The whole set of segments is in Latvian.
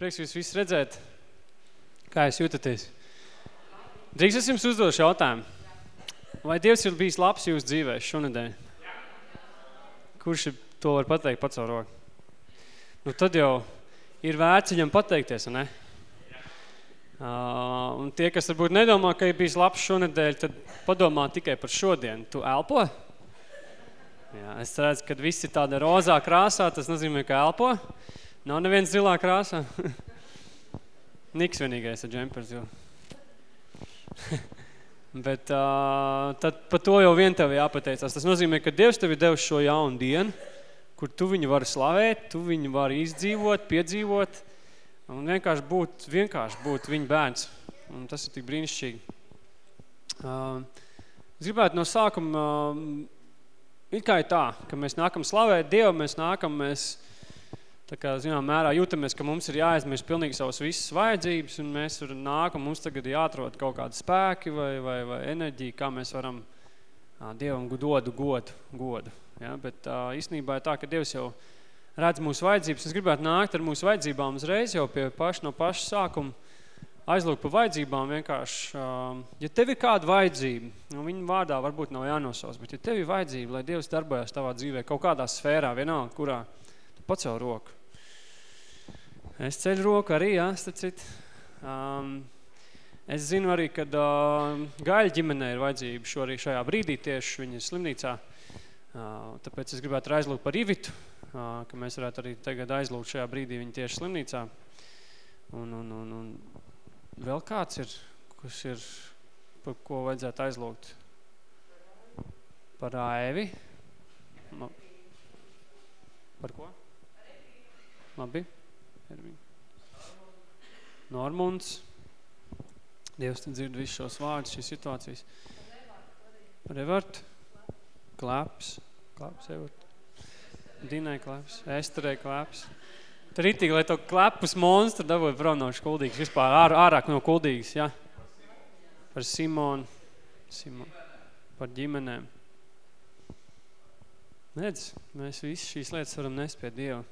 Prieks jūs visus redzēt. Kā jūs jūtaties? Drīz es jums uzdošu jautājumu. Vai Dievs ir bijis labs jūsu dzīvē šonedēļ? Kurš to var pateikt pats savu roku? Nu tad jau ir vērts viņam pateikties, ne? Uh, un tie, kas varbūt nedomā, ka ir bijis labs šonedēļ, tad padomā tikai par šodien. Tu elpo? Jā, es redzu, ka viss ir tāda rozā krāsā, tas nozīmē, ka elpo. Nav neviens zilā krāsā? Niks vienīgais ar džempers, jo. Bet uh, tad par to jau vien tev jāpateicās. Tas nozīmē, ka Dievs tev ir devis šo jaunu dienu, kur tu viņu vari slavēt, tu viņu vari izdzīvot, piedzīvot un vienkārši būt, vienkārši būt viņa bērns. Un tas ir tik brīnišķīgi. Uh, es gribētu no sākuma, uh, it kā ir tā, ka mēs nākam slavēt Dievu, mēs nākam, mēs Tā kā, zinām, mērā jūtamies, ka mums ir jāaizmirst pilnīgi savas visas vajadzības, un mēs tur nākam, mums tagad jāatrod kaut kādi spēki vai, vai, vai enerģija, kā mēs varam ā, Dievam dodu godu, godu. Ja? Bet ā, īstenībā ir tā, ka Dievs jau redz mūsu vajadzības. Es gribētu nākt ar mūsu vajadzībām uzreiz jau pie paša, no paša sākuma aizlūk pa vajadzībām vienkārši. Ja tev ir kāda vajadzība, nu viņa vārdā varbūt nav jānosaus, bet ja tev ir vajadzība, lai Dievs darbojas tavā dzīvē kaut kādā sfērā, vienalga, kurā, tu pacel roku. Es ceļu roku arī, jā, stacīt. Um, es zinu arī, kad uh, gaļa ģimenē ir vajadzība šo arī šajā brīdī tieši viņa slimnīcā. Uh, tāpēc es gribētu aizlūgt par Ivitu, uh, ka mēs varētu arī tagad aizlūgt šajā brīdī viņa tieši slimnīcā. Un, un, un, un vēl kāds ir, kurš ir, par ko vajadzētu aizlūgt? Par Aivi? Par ko? Labi. Normunds. Dievs tu dzird visus šos vārdus, šīs situācijas. Revart. Klaps. Klaps, Evart. Dinai klaps. Esterei klaps. Tur ritīgi, lai to klepus monstru dabūtu prom no kuldīgas. Vispār ār, ārāk no kuldīgas, ja? Par Simonu. Simonu. Par ģimenēm. Nedz, mēs visi šīs lietas varam nest pie Dieva.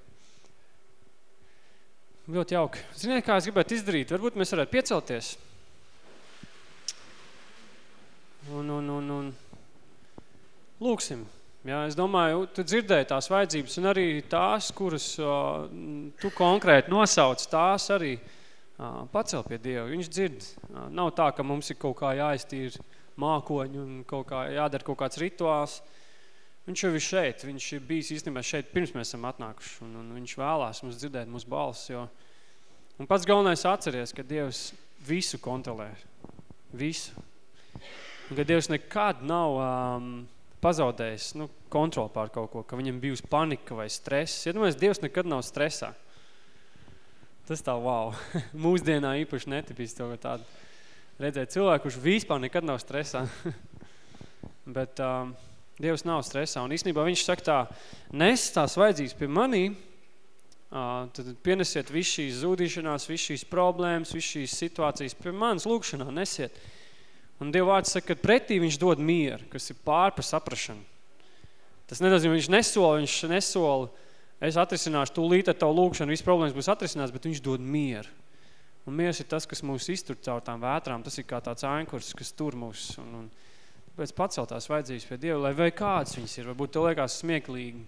Ļoti jauki. Ziniet, kā es gribētu izdarīt? Varbūt mēs varētu piecelties. Un, un, un, un lūksim. Jā, es domāju, tu dzirdēji tās vajadzības un arī tās, kuras uh, tu konkrēti nosauc, tās arī uh, pacel pie Dieva. Viņš dzird. Uh, nav tā, ka mums ir kaut kā jāiztīr mākoņi un kaut kā jādara kaut kāds rituāls. Viņš jau ir šeit, viņš ir bijis īstenībā šeit pirms mēs esam atnākuši, un, un viņš vēlās mums dzirdēt mūsu balsis, jo un pats galvenais atceries, ka Dievs visu kontrolē, visu. Un ka Dievs nekad nav um, pazaudējis nu, kontroli pār kaut ko, ka viņam bijusi panika vai stress. Ja domājies, Dievs nekad nav stresā. Tas tā, wow. Mūsdienā īpaši netipiski to tādu redzēt cilvēku, kurš vispār nekad nav stresā. Bet um, Dievs nav stresā. Un īstenībā viņš saka tā, nes tās vajadzības pie manī, tad pienesiet visu šīs zūdīšanās, visu šīs problēmas, visu šīs situācijas pie manas lūkšanā, nesiet. Un Dieva vārds saka, ka pretī viņš dod mieru, kas ir pār par saprašanu. Tas nenozīmē, viņš nesola, viņš nesola, es atrisināšu tūlīt ar tavu lūkšanu, viss problēmas būs atrisinās, bet viņš dod mieru. Un miers ir tas, kas mūs iztur caur tām vētrām, tas ir kā tāds ainkurs, kas tur mūs. Un, un, Tāpēc pacelt tās vajadzības pie Dieva, lai vai kāds viņas ir, varbūt tev liekas smieklīgi,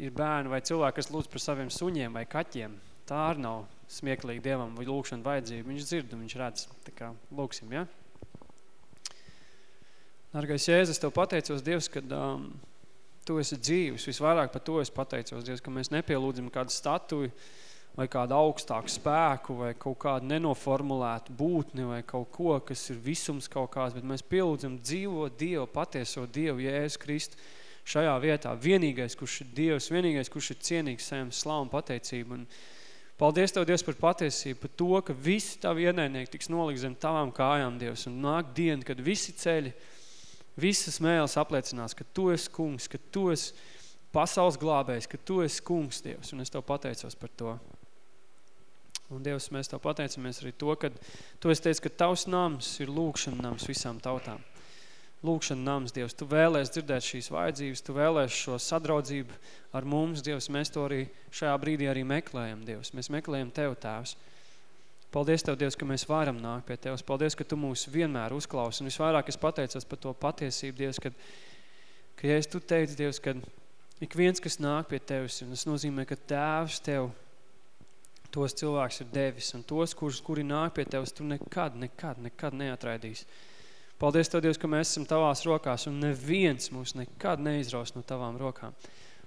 ir bērni vai cilvēki, kas lūdz par saviem suņiem vai kaķiem. Tā arī nav smieklīgi Dievam vai lūkšana vajadzība. Viņš dzird un viņš redz. Tā kā lūksim, ja? Dargais Jēzus, tev pateicos, Dievs, kad um, tu esi dzīves. Visvairāk par to es pateicos, Dievs, ka mēs nepielūdzam kādu statuju, vai kādu augstāku spēku, vai kaut kādu nenoformulētu būtni, vai kaut ko, kas ir visums kaut kāds, bet mēs pielūdzam dzīvo Dievu, patieso Dievu, Jēzus Kristu, šajā vietā. Vienīgais, kurš ir Dievs, vienīgais, kurš ir cienīgs saviem slavu un pateicību. Un paldies Tev, Dievs, par patiesību, par to, ka visi Tavi ienaidnieki tiks nolikt zem Tavām kājām, Dievs, un nāk diena, kad visi ceļi, visas mēles apliecinās, ka Tu esi kungs, ka Tu esi pasaules glābējs, ka Tu esi kungs, Dievs, un es Tev pateicos par to. Un Dievs, mēs Tev pateicamies arī to, ka Tu esi teicis, ka Tavs nams ir lūkšana nams visām tautām. lūkšana nams, Dievs. Tu vēlēs dzirdēt šīs vajadzības, Tu vēlēs šo sadraudzību ar mums, Dievs. Mēs to arī šajā brīdī arī meklējam, Dievs. Mēs meklējam Tev, Tēvs. Paldies Tev, Dievs, ka mēs varam nākt pie Tevs. Paldies, ka Tu mūs vienmēr uzklausi. Un visvairāk es pateicos par to patiesību, Dievs, kad, ka ja es Tu teicu, Dievs, kad ik viens, kas nāk pie Tevis, un tas nozīmē, ka Tēvs Tev tos cilvēks ir devis, un tos, kurus, kuri nāk pie Tevis, Tu nekad, nekad, nekad neatraidīsi. Paldies Tev, Dievs, ka mēs esam Tavās rokās, un neviens mūs nekad neizraus no Tavām rokām.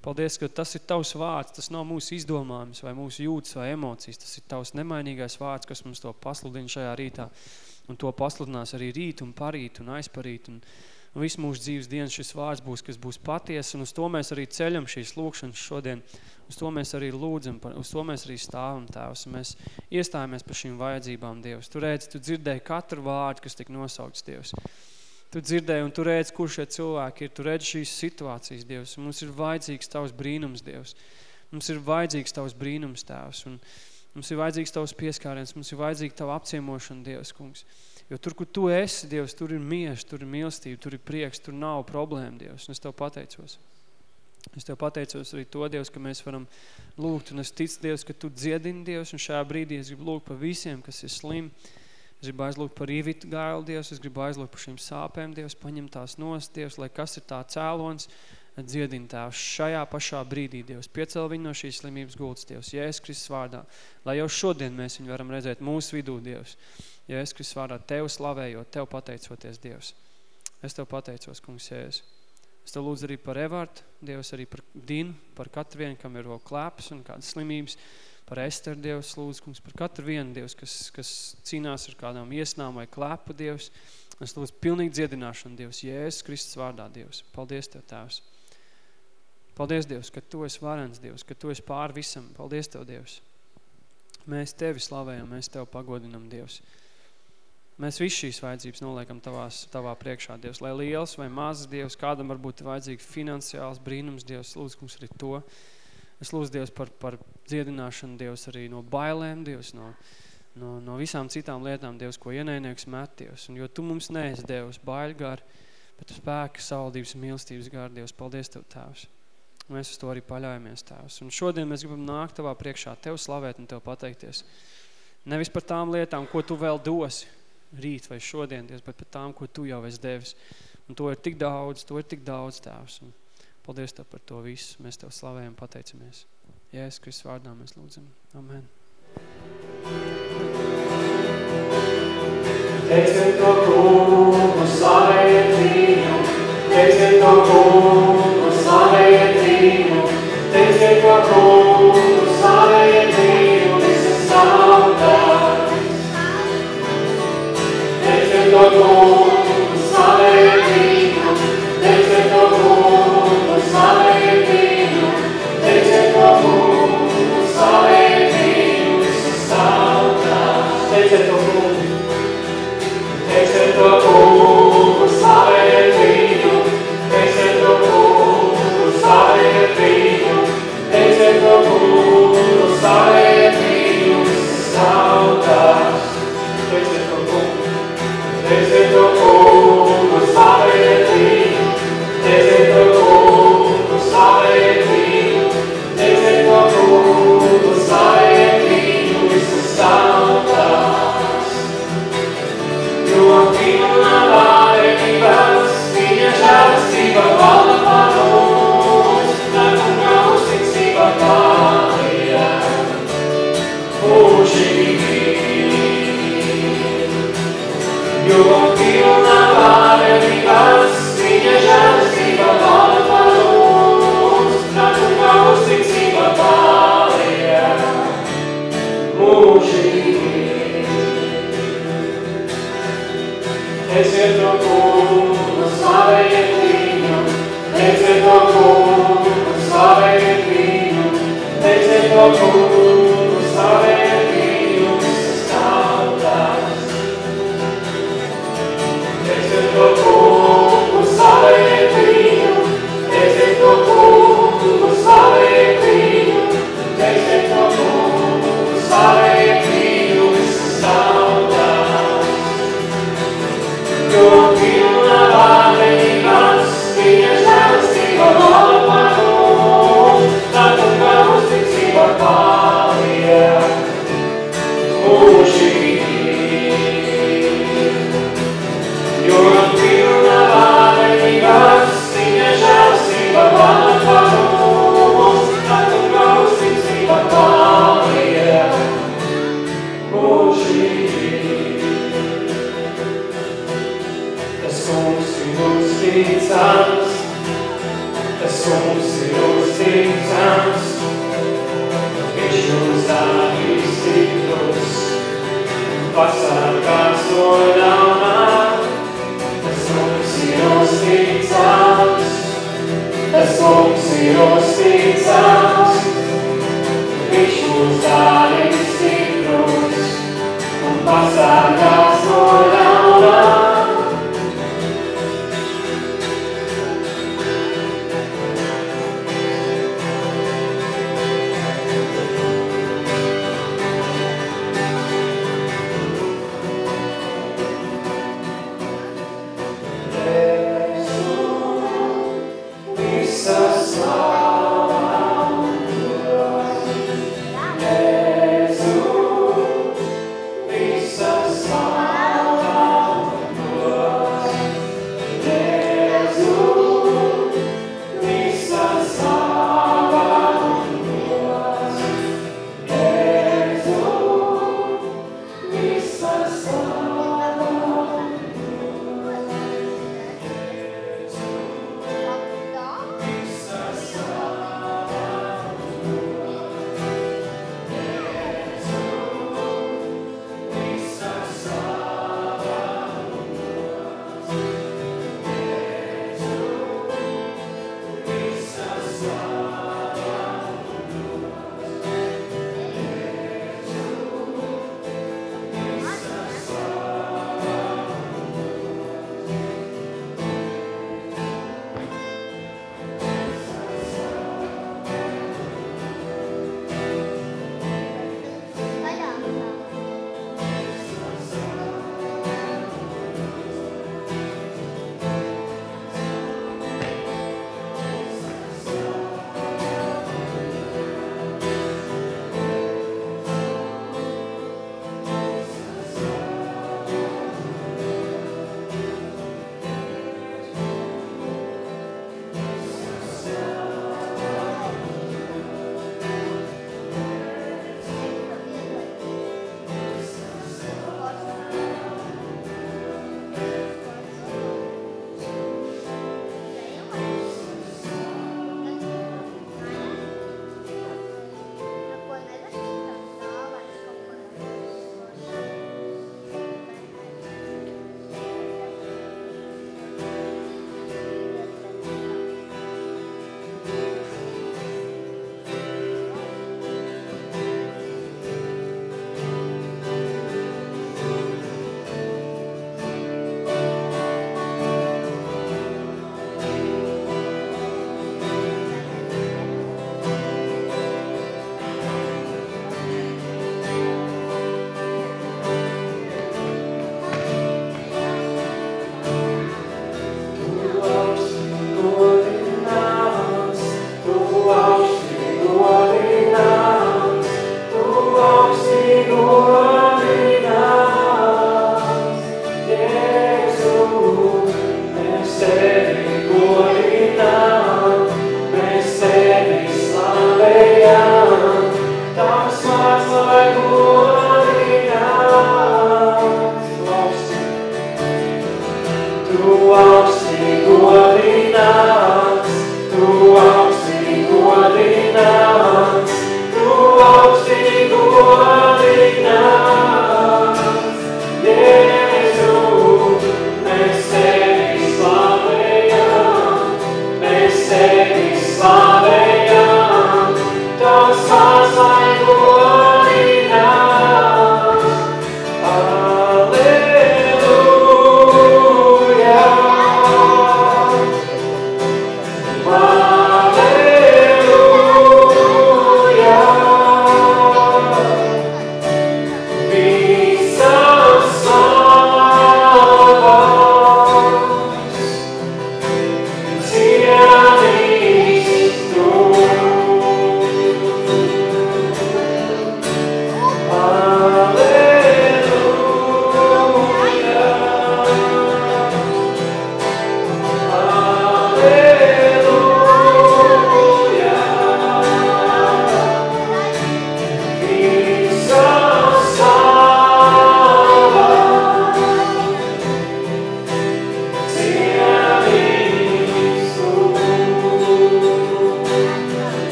Paldies, ka tas ir Tavs vārds, tas nav mūsu izdomājums vai mūsu jūtas vai emocijas, tas ir Tavs nemainīgais vārds, kas mums to pasludina šajā rītā, un to pasludinās arī rīt un parīt un aizparīt, un, un visu mūsu dzīves dienas šis vārds būs, kas būs paties, un uz to mēs arī ceļam šīs lūkšanas šodien, uz to mēs arī lūdzam, uz to mēs arī stāvam, Tēvs, un mēs iestājamies par šīm vajadzībām, Dievs. Tu redzi, tu dzirdēji katru vārdu, kas tik nosaukts, Dievs. Tu dzirdēji un tu redzi, kur šie cilvēki ir. Tu redzi šīs situācijas, Dievs. Mums ir vajadzīgs Tavs brīnums, Dievs. Mums ir vajadzīgs Tavs brīnums, Tēvs. Un mums ir vajadzīgs Tavs pieskāriens. Mums ir vajadzīga Tava apciemošana, Dievs, kungs. Jo tur, kur Tu esi, Dievs, tur ir miež, tur ir mīlestība, tur ir prieks, tur nav problēma, Dievs. Un es Tev pateicos. Es Tev pateicos arī to, Dievs, ka mēs varam lūgt. Un es ticu, Dievs, ka Tu dziedini, Dievs, un šajā brīdī es gribu lūgt par visiem, kas ir slimi Es gribu aizlūgt par īvitu gailu, Dievs, es gribu aizlūgt par šīm sāpēm, Dievs, paņem tās nost, Dievs, lai kas ir tā cēlons, dziedina Tēvs šajā pašā brīdī, Dievs, piecel viņu no šīs slimības gultas, Dievs, Jēzus Kristus vārdā, lai jau šodien mēs viņu varam redzēt mūsu vidū, Dievs, Jēzus Kristus vārdā, Tev slavējot, Tev pateicoties, Dievs. Es Tev pateicos, kungs, Jēzus. Es Tev lūdzu arī par Evārtu, Dievs, arī par Dinu, par katru vienu, kam ir vēl klēpas un kādas slimības, par Esteru Dievs, lūdzu, kungs, par katru vienu Dievs, kas, kas cīnās ar kādām iesnām vai klēpu Dievs. Es lūdzu pilnīgi dziedināšanu Dievs, Jēzus Kristus vārdā Dievs. Paldies Tev, Tēvs. Paldies, Dievs, ka Tu esi varens, Dievs, ka Tu esi pār visam. Paldies Tev, Dievs. Mēs Tevi slavējam, mēs Tev pagodinam, Dievs. Mēs visu šīs vajadzības noliekam tavās, tavā priekšā, Dievs, lai liels vai mazs Dievs, kādam varbūt vajadzīgs finansiāls brīnums, Dievs, lūdzu, kungs, arī to. Es lūdzu Dievs par, par dziedināšanu, Dievs arī no bailēm, Dievs no, no, no visām citām lietām, Dievs, ko ienainieks met, Dievs. Un jo Tu mums neesi Dievs baiļu gar, bet spēka, saldības, mīlestības gar, Dievs. Paldies Tev, Tēvs. Mēs uz to arī paļaujamies, Tēvs. Un šodien mēs gribam nākt Tavā priekšā, Tev slavēt un Tev pateikties. Nevis par tām lietām, ko Tu vēl dosi rīt vai šodien, Dievs, bet par tām, ko Tu jau esi devis. Un to ir tik daudz, to ir tik daudz, Tēvs. Un Paldies Tev par to visu. Mēs Tev slavējam, pateicamies. Jēzus Kristus vārdā mēs lūdzam. Amen. Teiciet Senhor,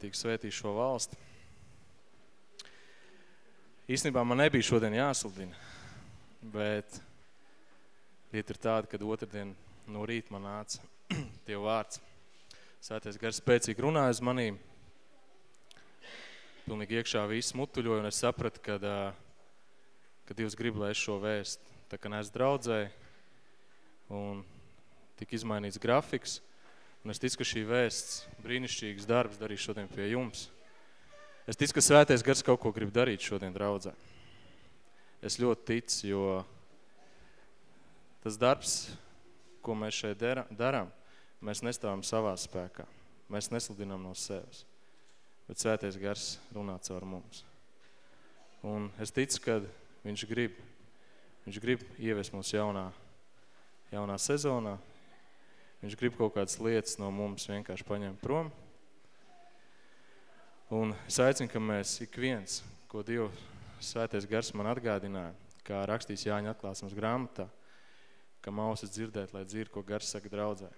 Bagātīgi svētī šo valsti. Īstenībā man nebija šodien jāsludina, bet lieta ir tāda, kad otrdien no rīta man nāca Dieva vārds. Svētais gars spēcīgi runāja uz manīm. Pilnīgi iekšā viss mutuļoja, un es sapratu, kad, kad Dievs grib, lai es šo vēst. Tā kā nes draudzēji, un tika izmainīts grafiks, un es ticu, ka šī vēsts brīnišķīgs darbs darīs šodien pie jums. Es ticu, ka svētais gars kaut ko grib darīt šodien draudzē. Es ļoti ticu, jo tas darbs, ko mēs šeit darām, mēs nestāvam savā spēkā. Mēs nesludinām no sevis. Bet svētais gars runā caur mums. Un es ticu, ka viņš grib, viņš grib ievies mūs jaunā, jaunā sezonā. Viņš grib kaut kādas lietas no mums vienkārši paņemt prom. Un es aicinu, ka mēs ik viens, ko Dieva svētais gars man atgādināja, kā rakstīs Jāņa atklāsmes grāmatā, ka mausas dzirdēt, lai dzird, ko gars saka draudzē.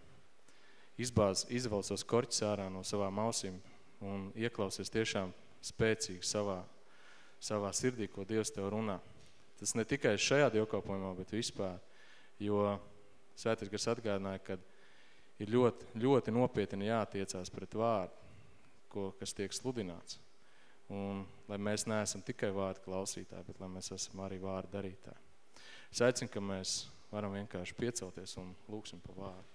Izbāz, izvalsos korķis ārā no savām ausīm un ieklausies tiešām spēcīgi savā, savā sirdī, ko Dievs tev runā. Tas ne tikai šajā dievkalpojumā, bet vispār, jo svētais gars atgādināja, ka ir ļoti, ļoti nopietni jātiecās pret vārdu, ko, kas tiek sludināts. Un lai mēs neesam tikai vārdu klausītāji, bet lai mēs esam arī vārdu darītāji. Es aicinu, ka mēs varam vienkārši piecelties un lūksim pa vārdu.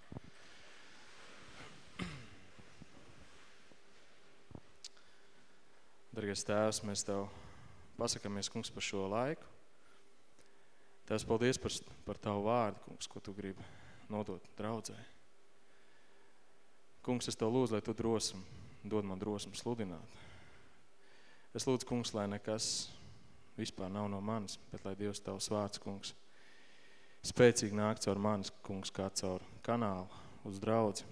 Dargais tēvs, mēs Tev pasakamies, kungs, par šo laiku. Tēvs, paldies par, par Tavu vārdu, kungs, ko Tu gribi nodot draudzē. Kungs, es Tev lūdzu, lai Tu drosmi, dod man drosmi sludināt. Es lūdzu, kungs, lai nekas vispār nav no manis, bet lai Dievs Tavs vārds, kungs, spēcīgi nāk caur manis, kungs, kā caur kanālu uz draudzi.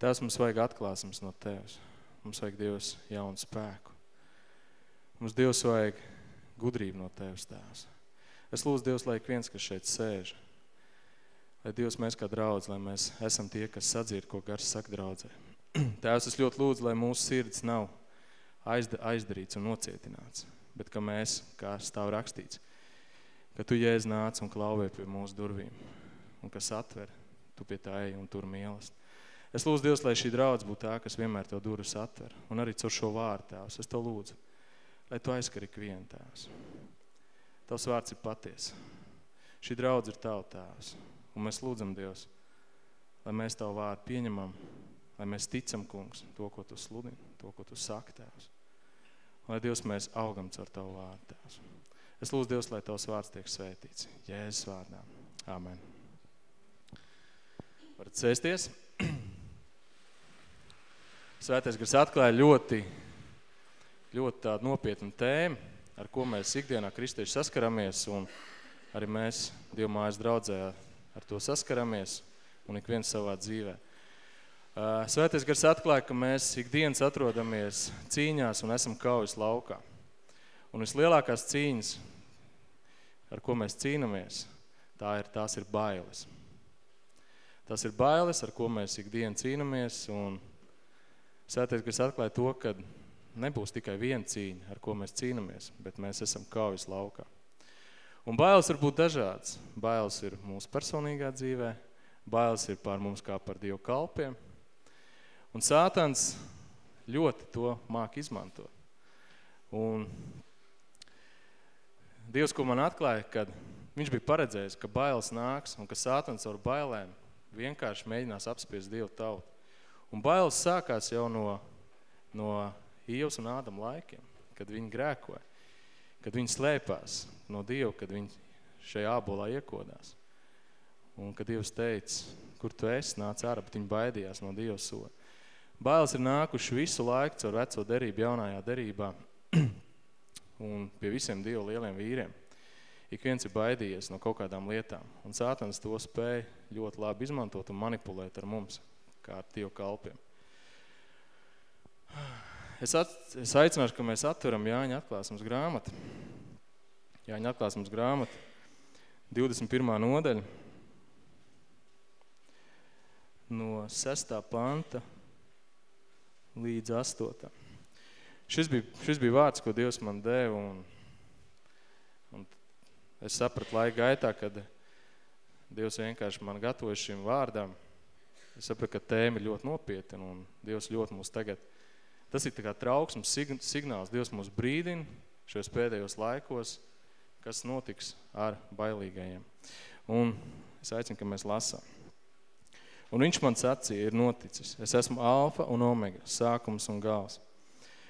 Tās mums vajag atklāsums no Tevs. Mums vajag Dievs jaunu spēku. Mums Dievs vajag gudrību no Tevs, Tēvs. Es lūdzu Dievs, lai ik viens, kas šeit sēž, Dievs mēs kā draudz, lai mēs esam tie, kas sadzird, ko gars saka draudzē. Tēvs, es ļoti lūdzu, lai mūsu sirds nav aizdarīts un nocietināts, bet ka mēs, kā stāv rakstīts, ka tu jēz nāc un klauvē pie mūsu durvīm, un kas atver, tu pie tā ej un tur mīlest. Es lūdzu Dievs, lai šī draudz būtu tā, kas vienmēr tev durvis atver, un arī caur šo vārdu, Tēvs, es tev lūdzu, lai tu aizskar ikvienu, Tēvs. Tavs vārds ir paties. Šī draudz ir tavu, Tēvs, un mēs lūdzam Dievs, lai mēs tavu vārdu pieņemam, lai mēs ticam, kungs, to, ko tu sludini, to, ko tu saki, Tēvs. Lai Dievs mēs augam caur tavu vārdu, Tēvs. Es lūdzu Dievs, lai tavs vārds tiek svētīts. Jēzus vārdā. Amen. Varat sēsties. Svētais gars atklāja ļoti, ļoti tāda nopietna tēma, ar ko mēs ikdienā kristieši saskaramies, un arī mēs Dievmājas draudzē ar to saskaramies, un ik viens savā dzīvē. Svētais gars atklāja, ka mēs ikdienas atrodamies cīņās un esam kaujas laukā. Un vislielākās cīņas, ar ko mēs cīnamies, tā ir, tās ir bailes. Tas ir bailes, ar ko mēs ikdien cīnamies, un Svētais gars atklāja to, ka nebūs tikai viena cīņa, ar ko mēs cīnamies, bet mēs esam kaujas laukā. Un bailes var būt dažādas. Bailes ir mūsu personīgā dzīvē, bailes ir pār mums kā par Dievu kalpiem, Un sātans ļoti to māk izmantot. Un Dievs, ko man atklāja, kad viņš bija paredzējis, ka bailes nāks un ka sātans ar bailēm vienkārši mēģinās apspiest Dievu tautu. Un bailes sākās jau no, no Ievas un Ādama laikiem, kad viņi grēkoja, kad viņi slēpās no Dievu, kad viņi šajā ābolā iekodās. Un kad Dievs teica, kur tu esi, nāc ārā, bet viņi baidījās no Dieva soda. Bailes ir nākuši visu laiku caur veco derību jaunajā derībā un pie visiem Dievu lieliem vīriem. Ik viens ir baidījies no kaut kādām lietām, un sātans to spēja ļoti labi izmantot un manipulēt ar mums, kā ar Dievu kalpiem. Es, at, es aicināšu, ka mēs atveram Jāņa atklāsums grāmatu. Jāņa atklāsums grāmatu, 21. nodaļa, no 6. panta līdz astotam. Šis bija, šis bija vārds, ko Dievs man deva, un, un es sapratu laika gaitā, kad Dievs vienkārši man gatavoja šim vārdam. Es sapratu, ka tēma ļoti nopietna, un Dievs ļoti mūs tagad, tas ir tā kā trauksmes signāls, Dievs mūs brīdina šajos pēdējos laikos, kas notiks ar bailīgajiem. Un es aicinu, ka mēs lasām. Un viņš man sacīja, ir noticis. Es esmu alfa un omega, sākums un gals.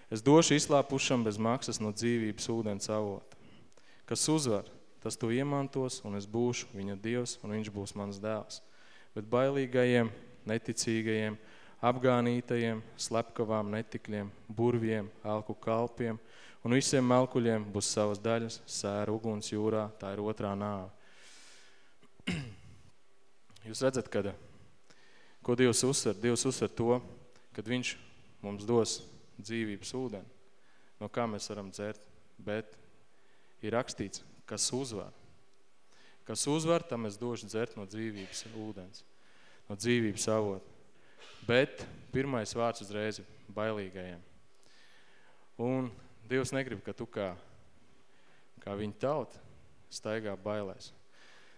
Es došu izslāpušam bez maksas no dzīvības ūdens avota. Kas uzvar, tas to iemantos, un es būšu viņa dievs, un viņš būs mans dēls. Bet bailīgajiem, neticīgajiem, apgānītajiem, slepkavām netikļiem, burviem, elku kalpiem un visiem melkuļiem būs savas daļas, sēra uguns jūrā, tā ir otrā nāve. Jūs redzat, kad Ko Dievs uzsver? Dievs uzsver to, kad viņš mums dos dzīvības ūdeni, no kā mēs varam dzert, bet ir rakstīts, kas uzvar. Kas uzvar, tam es došu dzert no dzīvības ūdens, no dzīvības avota. Bet pirmais vārds uzreiz bailīgajiem. Un Dievs negrib, ka tu kā, kā viņa tauta staigā bailēs.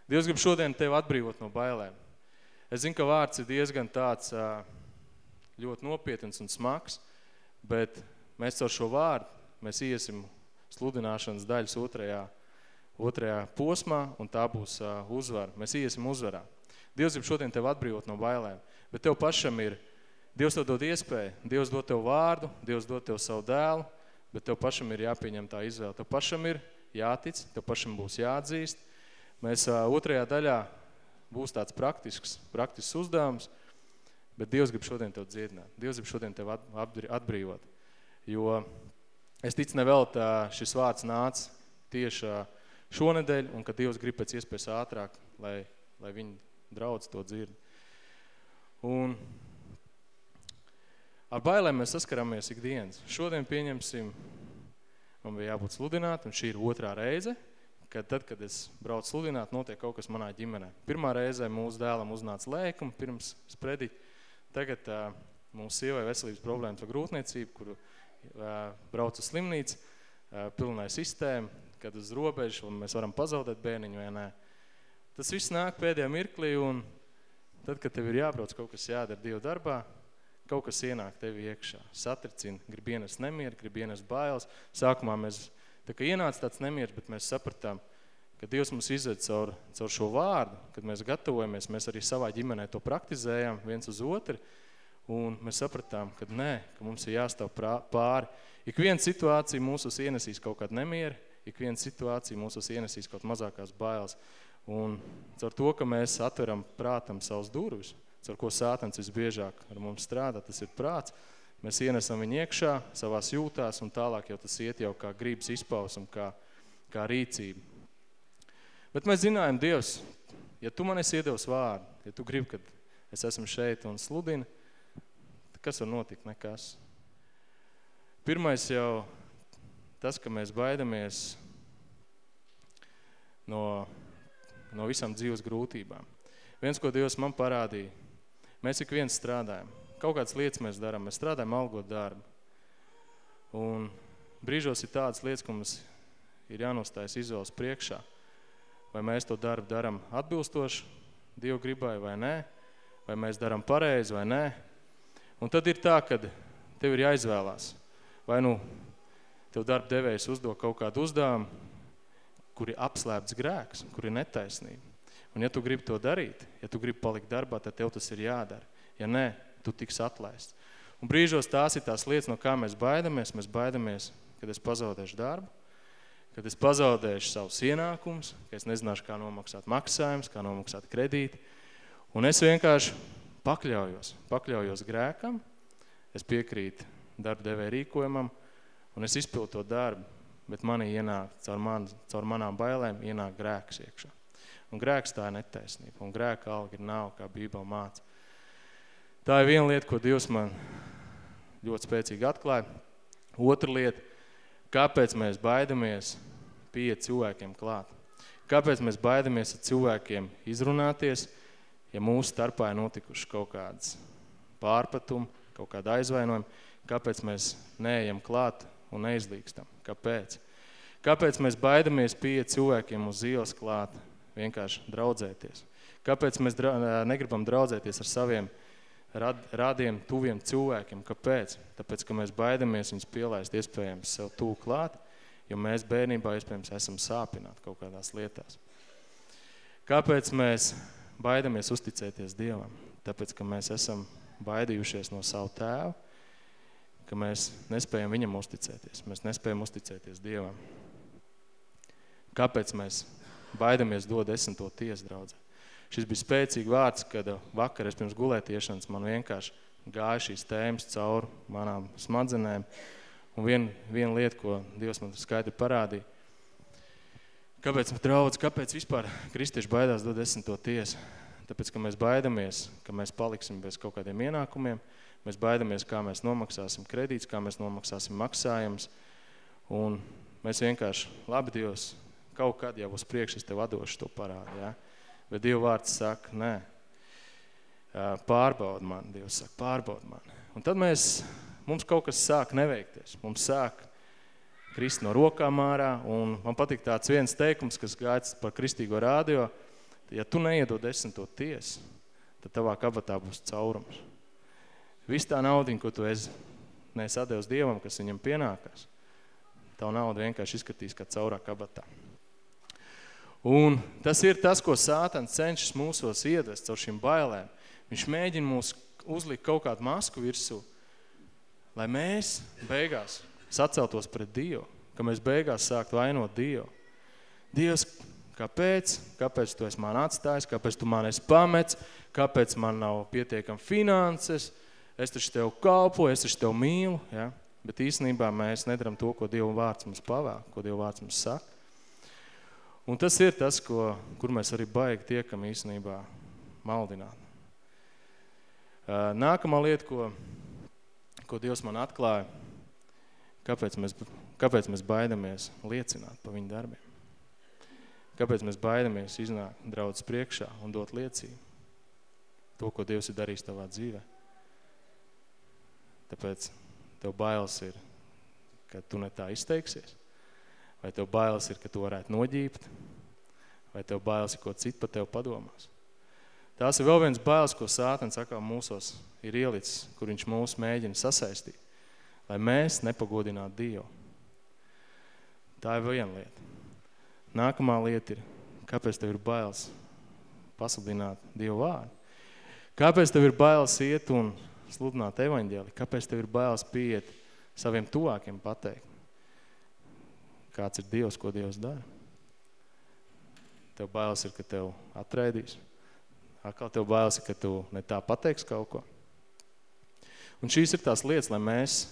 Dievs grib šodien tevi atbrīvot no bailēm. Es zinu, ka vārds ir diezgan tāds ļoti nopietns un smags, bet mēs ar šo vārdu, mēs iesim sludināšanas daļas otrajā, otrajā posmā, un tā būs uzvara. Mēs iesim uzvarā. Dievs grib šodien tev atbrīvot no bailēm, bet tev pašam ir, Dievs tev dod iespēju, Dievs dod tev vārdu, Dievs dod tev savu dēlu, bet tev pašam ir jāpieņem tā izvēle. Tev pašam ir jātic, tev pašam būs jāatzīst. Mēs otrajā daļā būs tāds praktisks, praktisks uzdevums, bet Dievs grib šodien tev dziedināt. Dievs grib šodien tev atbrīvot. Jo es ticu nevēl tā šis vārds nāca tieši šonedēļ, un ka Dievs grib pēc iespējas ātrāk, lai, lai viņi draudz to dzird. Un ar bailēm mēs saskaramies ikdienas. Šodien pieņemsim, man bija jābūt sludināt, un šī ir otrā reize, ka tad, kad es braucu sludināt, notiek kaut kas manā ģimenē. Pirmā reizē mūsu dēlam uznāca lēkuma pirms sprediķa. Tagad uh, mūsu sievai veselības problēmas ar grūtniecību, kuru uh, brauc uz slimnīcu, uh, pilnai sistēma, kad uz robežu un mēs varam pazaudēt bērniņu vai nē. Tas viss nāk pēdējā mirklī un tad, kad tev ir jābrauc kaut kas jādara Dievu darbā, kaut kas ienāk tevi iekšā. Satricina, grib ienest nemieru, grib ienest bailes. Sākumā mēs Tā kā ienāca tāds nemieris, bet mēs sapratām, ka Dievs mums izved caur, caur šo vārdu, kad mēs gatavojamies, mēs arī savā ģimenē to praktizējām viens uz otru, un mēs sapratām, ka nē, ka mums ir jāstāv pāri. Ik viena situācija mūsos ienesīs kaut kādu nemieru, ik viena situācija mūsos ienesīs kaut mazākās bailes. Un caur to, ka mēs atveram prātam savus durvis, caur ko sātans visbiežāk ar mums strādā, tas ir prāts, Mēs ienesam viņu iekšā, savās jūtās, un tālāk jau tas iet jau kā gribas izpausam, kā, kā rīcība. Bet mēs zinājam, Dievs, ja tu man esi iedevis vārdu, ja tu gribi, kad es esmu šeit un sludinu, kas var notikt? Nekas. Pirmais jau tas, ka mēs baidamies no, no visām dzīves grūtībām. Viens, ko Dievs man parādīja, mēs ik viens strādājam. Kaut kādas lietas mēs darām, mēs strādājam algot darbu. Un brīžos ir tādas lietas, ko mums ir jānostājas izvēles priekšā. Vai mēs to darbu daram atbilstoši Dievu gribai vai nē, vai mēs daram pareizi vai nē. Un tad ir tā, kad tev ir jāizvēlās. Vai nu tev darba devējs uzdod kaut kādu uzdevumu, kur ir apslēpts grēks, kur ir netaisnība. Un ja tu gribi to darīt, ja tu gribi palikt darbā, tad tev tas ir jādara. Ja nē, tu tiks atlaists. Un brīžos tās ir tās lietas, no kā mēs baidamies. Mēs baidamies, kad es pazaudēšu darbu, kad es pazaudēšu savus ienākumus, ka es nezināšu, kā nomaksāt maksājumus, kā nomaksāt kredīti. Un es vienkārši pakļaujos, pakļaujos grēkam, es piekrītu darba devē rīkojumam, un es izpildu to darbu, bet manī ienāk, caur, man, caur manām bailēm, ienāk grēks iekšā. Un grēks tā ir netaisnība, un grēka alga ir nav, kā Bībele māca. Tā ir viena lieta, ko Dievs man ļoti spēcīgi atklāja. Otra lieta, kāpēc mēs baidamies pie cilvēkiem klāt? Kāpēc mēs baidamies ar cilvēkiem izrunāties, ja mūsu starpā ir notikuši kaut kādas pārpatumi, kaut kāda aizvainojuma, kāpēc mēs neejam klāt un neizlīkstam? Kāpēc? Kāpēc mēs baidamies pie cilvēkiem uz ielas klāt, vienkārši draudzēties? Kāpēc mēs dra negribam draudzēties ar saviem rad radiem, tuviem cilvēkiem? Kāpēc? Tāpēc, ka mēs baidamies viņus pielaist iespējams sev tū klāt, jo mēs bērnībā iespējams esam sāpināti kaut kādās lietās. Kāpēc mēs baidamies uzticēties Dievam, tāpēc, ka mēs esam baidījušies no savu tēvu, ka mēs nespējam viņam uzticēties, mēs nespējam uzticēties Dievam. Kāpēc mēs baidamies dot desmito tiesu draudzē? Šis bija spēcīgi vārds, kad vakar es pirms gulētiešanas man vienkārši gāja šīs tēmas cauri manām smadzenēm. Un viena, viena lieta, ko Dievs man skaidri parādīja, Kāpēc draudz, kāpēc vispār kristieši baidās dot desmito tiesu? Tāpēc, ka mēs baidamies, ka mēs paliksim bez kaut kādiem ienākumiem, mēs baidamies, kā mēs nomaksāsim kredīts, kā mēs nomaksāsim maksājums, un mēs vienkārši, labi Dievs, kaut kad jau uz priekšu es tev atdošu to parādu, ja? bet Dieva vārds saka, nē, pārbaud man, Dievs saka, pārbaud man. Un tad mēs, mums kaut kas sāk neveikties, mums sāk krist no rokām ārā, un man patīk tāds viens teikums, kas gājas par kristīgo rādio, ja tu neiedod desmito tiesu, tad tavā kabatā būs caurums. Viss tā naudiņa, ko tu esi nesadevis Dievam, kas viņam pienākās, tavu naudu vienkārši izskatīs kā caurā kabatā. Un tas ir tas, ko sātans cenšas mūsos iedvest caur šīm bailēm. Viņš mēģina mūs uzlikt kaut kādu masku virsū, lai mēs beigās saceltos pret Dievu, ka mēs beigās sākt vainot Dievu. Dievs, kāpēc? Kāpēc tu esi man atstājis? Kāpēc tu man esi pamets? Kāpēc man nav pietiekam finanses? Es taču tev kalpoju, es taču tev mīlu. Ja? Bet īstenībā mēs nedaram to, ko Dieva vārds mums pavēl, ko Dieva vārds mums saka. Un tas ir tas, ko, kur mēs arī baigi tiekam īstenībā maldināt. Nākamā lieta, ko, ko Dievs man atklāja, Kāpēc mēs, kāpēc mēs baidamies liecināt pa viņu darbiem? Kāpēc mēs baidamies iznākt draudz priekšā un dot liecību? To, ko Dievs ir darījis tavā dzīvē. Tāpēc tev bailes ir, ka tu ne tā izteiksies? Vai tev bailes ir, ka tu varētu noģīpt? Vai tev bailes ir, ko citu pa tev padomās? Tās ir vēl viens bailes, ko sātens atkal mūsos ir ielicis, kur viņš mūs mēģina sasaistīt lai mēs nepagodinātu Dievu. Tā ir viena lieta. Nākamā lieta ir, kāpēc tev ir bailes pasludināt Dievu vārdu? Kāpēc tev ir bailes iet un sludināt evaņģēli? Kāpēc tev ir bailes pieiet saviem tuvākiem pateikt? Kāds ir Dievs, ko Dievs dara? Tev bailes ir, ka tev atraidīs. Atkal tev bailes ir, ka tu ne tā pateiks kaut ko. Un šīs ir tās lietas, lai mēs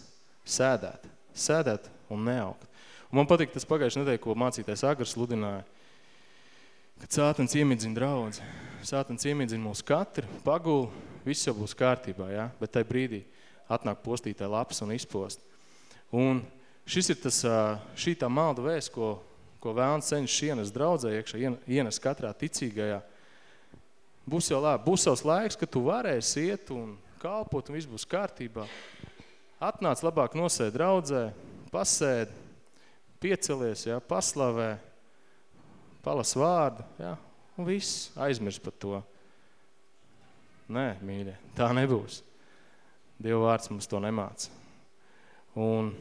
sēdētu, sēdētu un neaugt. Un man patīk tas pagājuši nedēļ, ko mācītais Agars sludināja, kad sātans iemidzina draudzi. Sātans iemidzina mūs katru, pagul, viss jau būs kārtībā, ja? bet tai brīdī atnāk postītāja lapas un izpost. Un šis ir tas, šī tā malda vēsts, ko, ko vēlns cenšas ienes draudzē iekšā, ienes katrā ticīgajā. Būs jau labi, būs savs laiks, kad tu varēsi iet un kalpot un viss būs kārtībā. Atnāc labāk nosēd draudzē, pasēd, piecelies, ja, paslavē, palas vārdu, ja, un viss aizmirs par to. Nē, mīļie, tā nebūs. Dieva vārds mums to nemāca. Un,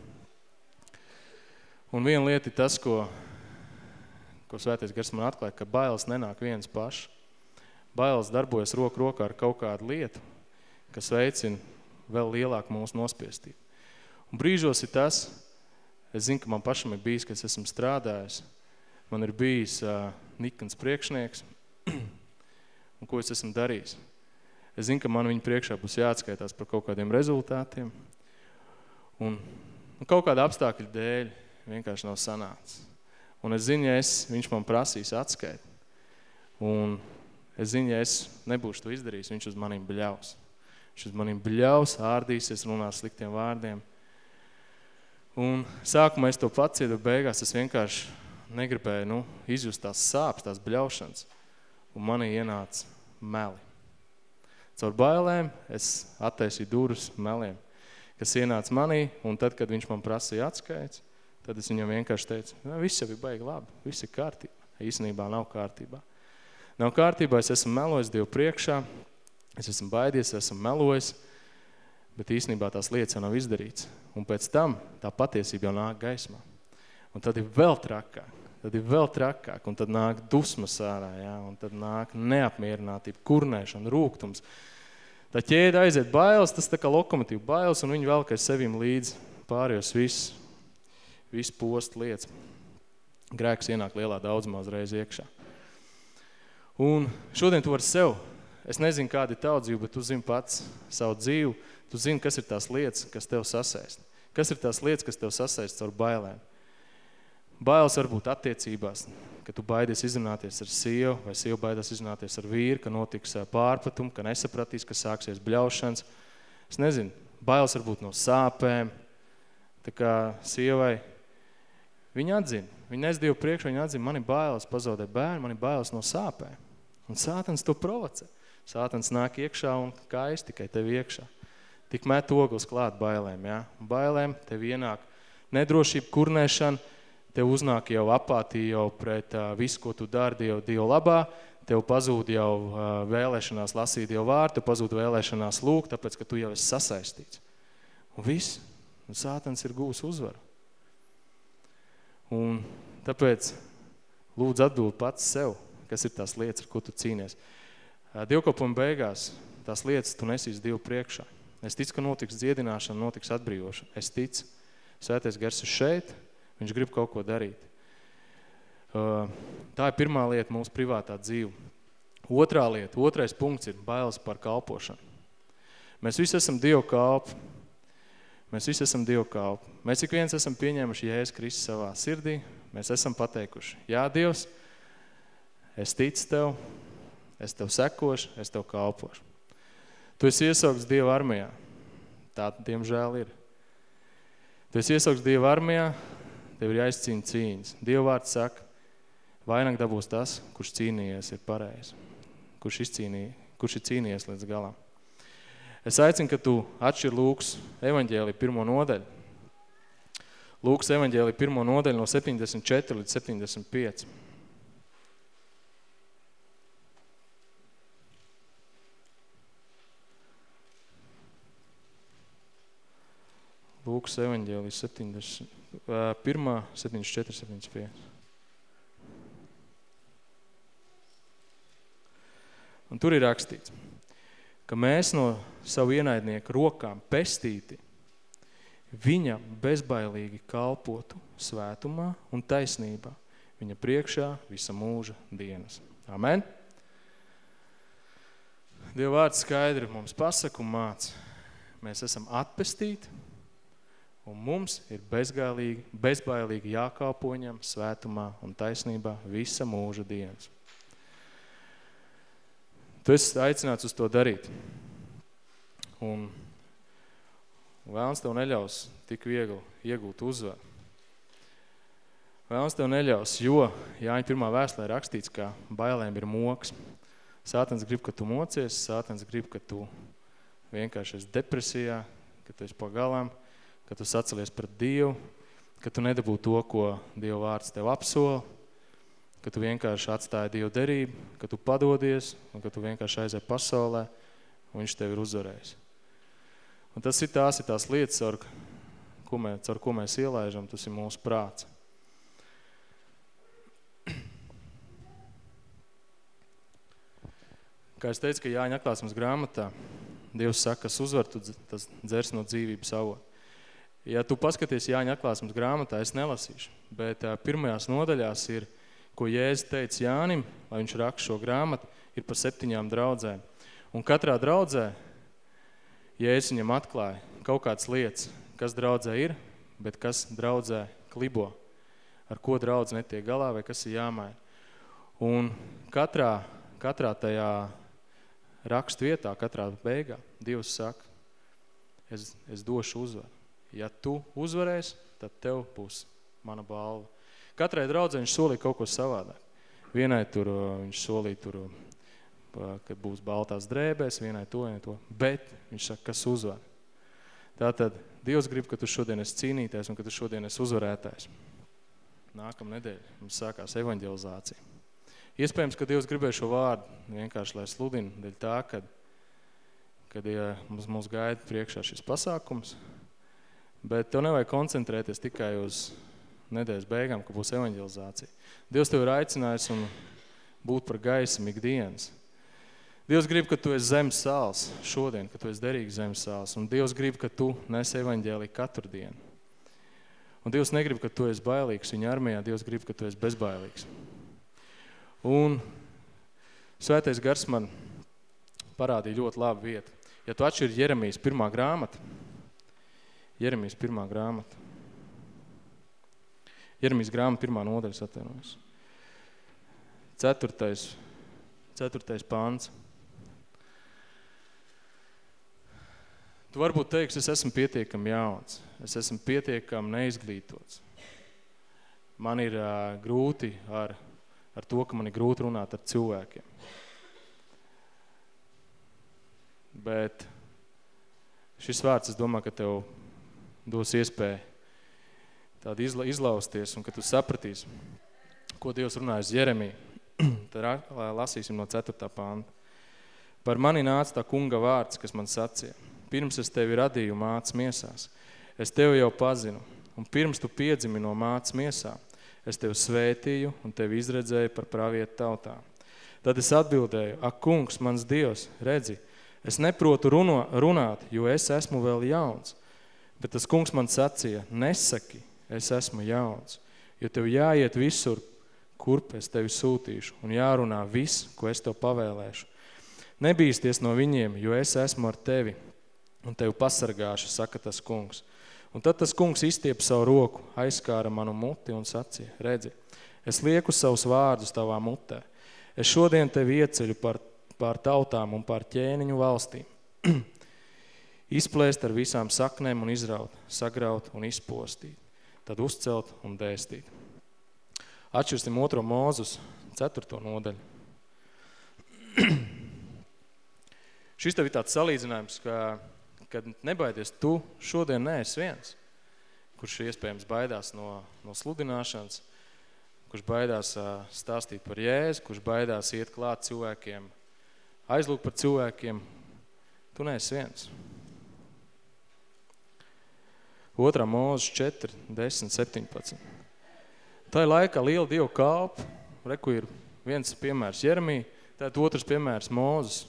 un viena lieta ir tas, ko, ko svētais gars man atklāja, ka bailes nenāk viens pašs. Bailes darbojas roku rokā ar kaut kādu lietu, kas veicina vēl lielāku mūsu nospiestību. Un brīžos ir tas, es zinu, ka man pašam ir bijis, ka es esmu strādājis, man ir bijis uh, nikans priekšnieks, un ko es esmu darījis. Es zinu, ka man viņa priekšā būs jāatskaitās par kaut kādiem rezultātiem, un, un kaut kāda apstākļa dēļ vienkārši nav sanācis. Un es zinu, ja es, viņš man prasīs atskait, un es zinu, ja es nebūšu to izdarījis, viņš uz manīm bļaus. Viņš uz manīm bļaus, ārdīsies, runās sliktiem vārdiem. Un sākumā es to pacietu, beigās es vienkārši negribēju nu, izjust tās sāpes, tās bļaušanas. Un manī ienāca meli. Caur bailēm es attaisīju durus meliem, kas ienāca manī, un tad, kad viņš man prasīja atskaits, tad es viņam vienkārši teicu, nu, viss jau ir baigi labi, viss ir kārtībā. Īstenībā nav kārtībā. Nav kārtībā, es esmu melojis Dievu priekšā, es esmu baidies, esmu melojis, bet īstenībā tās lietas jau nav izdarīts. Un pēc tam tā patiesība jau nāk gaismā. Un tad ir vēl trakāk, tad ir vēl trakāk, un tad nāk dusmas ārā, ja? un tad nāk neapmierinātība, kurnēšana, rūgtums. Tā ķēde aiziet bailes, tas tā kā lokomotīva bailes, un viņi vēl, ka sevim līdz pārējos viss, viss post lietas. Grēks ienāk lielā daudzumā uzreiz iekšā. Un šodien tu vari sev, es nezinu, kāda ir tava dzīve, bet tu zini pats savu dzīvi, tu zini, kas ir tās lietas, kas tev sasaist. Kas ir tās lietas, kas tev sasaist caur bailēm. Bailes var būt attiecībās, ka tu baidies izrunāties ar sievu, vai sieva baidās izrunāties ar vīru, ka notiks pārpatumu, ka nesapratīs, ka sāksies bļaušanas. Es nezinu, bailes var būt no sāpēm, tā kā sievai, viņa atzina, viņa nes Dievu priekš, viņa atzina, man ir bailes pazaudēt bērnu, man ir bailes no sāpēm. Un sātans to provocē. Sātans nāk iekšā un kājas tikai tev iekšā. Tik met ogles klāt bailēm, ja? Bailēm tev ienāk nedrošība, kurnēšana, tev uznāk jau apātija jau pret uh, visu, ko tu dari Dievu, Dievu labā, tev pazūd jau uh, vēlēšanās lasīt Dievu vārdu, tev pazūd vēlēšanās lūgt, tāpēc, ka tu jau esi sasaistīts. Un viss. Un sātans ir gūs uzvaru. Un tāpēc lūdzu atbild pats sev, kas ir tās lietas, ar ko tu cīnies. Dievkalpojuma beigās tās lietas tu nesīs Dievu priekšā. Es ticu, ka notiks dziedināšana, notiks atbrīvošana. Es ticu, svētais gars ir šeit, viņš grib kaut ko darīt. Tā ir pirmā lieta mūsu privātā dzīve. Otrā lieta, otrais punkts ir bailes par kalpošanu. Mēs visi esam Dievu kalpi. Mēs visi esam Dievu kalpi. Mēs ik viens esam pieņēmuši Jēzus Kristus savā sirdī. Mēs esam pateikuši, jā, Dievs, es ticu Tev, es Tev sekošu, es Tev kalpošu. Tu esi iesaukts Dieva armijā. Tā, diemžēl, ir. Tu esi iesaukts Dieva armijā, tev ir jāizcīna cīņas. Dieva vārds saka, vainag dabūs tas, kurš cīnījies ir pareizi, kurš, izcīnīja, kurš ir cīnījies līdz galam. Es aicinu, ka tu atšķir Lūks evaņģēli pirmo nodaļu. Lūks evaņģēli pirmo nodaļu no 74 līdz 75. Lūkas evaņģēlijas 70, 1, 74, 75. Un tur ir rakstīts, ka mēs no savu ienaidnieku rokām pestīti viņa bezbailīgi kalpotu svētumā un taisnībā viņa priekšā visa mūža dienas. Amen? Dieva vārds skaidri mums pasaka un māca. mēs esam atpestīti, un mums ir bezgailīgi, bezbailīgi jākalpoņam svētumā un taisnībā visa mūža dienas. Tu esi aicināts uz to darīt. Un vēlns tev neļaus tik viegli iegūt uzvaru. Vēlns tev neļaus, jo Jāņa pirmā vēstulē rakstīts, ka bailēm ir moks. Sātans grib, ka tu mocies, sātans grib, ka tu vienkārši esi depresijā, ka tu esi pagalām, ka tu sacelies pret Dievu, ka tu nedabū to, ko Dieva vārds tev apsola, ka tu vienkārši atstāji Dievu derību, ka tu padodies un ka tu vienkārši aizēji pasaulē un viņš tev ir uzvarējis. Un tas ir tās, ir tās lietas, ar ko, mē, ar ko mēs ielaižam, tas ir mūsu prāts. Kā es teicu, ka Jāņa atklāsmes grāmatā Dievs saka, kas uzvar, tu tas dzers no dzīvības avot. Ja tu paskaties Jāņa atklāsmes grāmatā, es nelasīšu, bet pirmajās nodaļās ir, ko Jēzus teica Jānim, lai viņš raksta šo grāmatu, ir par septiņām draudzēm. Un katrā draudzē Jēzus viņam atklāja kaut kādas lietas, kas draudzē ir, bet kas draudzē klibo, ar ko draudz netiek galā vai kas ir jāmaina. Un katrā, katrā tajā rakstu vietā, katrā beigā, Dievs saka, es, es došu uzvaru. Ja tu uzvarēsi, tad tev būs mana balva. Katrai draudzē viņš solīja kaut ko savādāk. Vienai tur viņš solīja tur, kad būs baltās drēbēs, vienai to, vienai to. Bet viņš saka, kas uzvar. Tātad Dievs grib, ka tu šodien esi cīnītājs un ka tu šodien esi uzvarētājs. Nākam nedēļa mums sākās evanģelizācija. Iespējams, ka Dievs gribēja šo vārdu vienkārši, lai sludina, dēļ tā, kad, kad ja mums, mums gaida priekšā šis pasākums, bet tev nevajag koncentrēties tikai uz nedēļas beigām, ka būs evanģelizācija. Dievs tev ir aicinājis un būt par gaismu ikdienas. Dievs grib, ka tu esi zemes sāls šodien, ka tu esi derīgs zemes sāls, un Dievs grib, ka tu nes evaņģēlī katru dienu. Un Dievs negrib, ka tu esi bailīgs viņa armijā, Dievs grib, ka tu esi bezbailīgs. Un svētais gars man parādīja ļoti labu vietu. Ja tu atšķiri Jeremijas pirmā grāmata, Jeremijas pirmā grāmata, Jeremijas grāmata pirmā nodaļas atvienojas. Ceturtais, ceturtais pāns. Tu varbūt teiks, es esmu pietiekami jauns, es esmu pietiekami neizglītots. Man ir uh, grūti ar ar to, ka man ir grūti runāt ar cilvēkiem. Bet šis vārds, es domāju, ka tev dos iespēju tādu izla, izlausties un ka tu sapratīsi, ko Dievs runājas Jeremiju. Tad lasīsim no 4. panta. Par mani nāca tā kunga vārds, kas man sacīja. Pirms es tevi radīju māc miesās. Es tevi jau pazinu. Un pirms tu piedzimi no māc miesām, es tevi svētīju un tevi izredzēju par pravietu tautā. Tad es atbildēju, ak, kungs, mans Dievs, redzi, es neprotu runo, runāt, jo es esmu vēl jauns. Bet tas kungs man sacīja, nesaki, es esmu jauns, jo tev jāiet visur, kurp es tevi sūtīšu, un jārunā viss, ko es tev pavēlēšu. Nebīsties no viņiem, jo es esmu ar tevi, un tevi pasargāšu, saka tas kungs. Un tad tas kungs izstiep savu roku, aizskāra manu muti un sacīja, redzi, es lieku savus vārdus tavā mutē. Es šodien tevi ieceļu par, par tautām un par ķēniņu valstīm. Izplēst ar visām saknēm un izraut, sagraut un izpostīt. Tad uzcelt un dēstīt. Atšķirsim otro mūzus, ceturto nodaļu. Šis tev ir tāds salīdzinājums, ka kad nebaidies, tu šodien neesi viens, kurš iespējams baidās no, no sludināšanas, kurš baidās stāstīt par Jēzu, kurš baidās iet klāt cilvēkiem, aizlūk par cilvēkiem, tu neesi viens. Otrā mūzes 4, 10, 17. Tā ir laikā liela Dievu kalpa, reku ir viens piemērs Jeremija, tātad otrs piemērs Mūzes.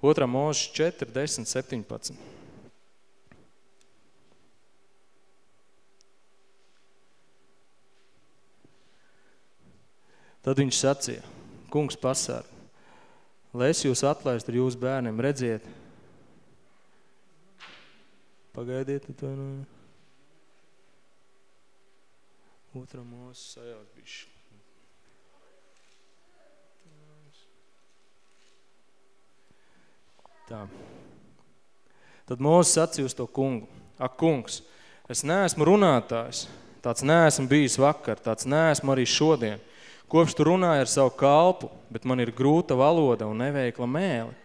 Otrā mūzes 4, 10, 17. Tad viņš sacīja, kungs pasāra, lai es jūs atlaistu ar jūsu bērniem, redziet, Pagaidiet, to nu. Otra mūsu sajauc bišķi. Tā. Tad Mūzes sacīja uz to kungu. Ak, kungs, es neesmu runātājs, tāds neesmu bijis vakar, tāds neesmu arī šodien. Kopš tu runāji ar savu kalpu, bet man ir grūta valoda un neveikla mēli.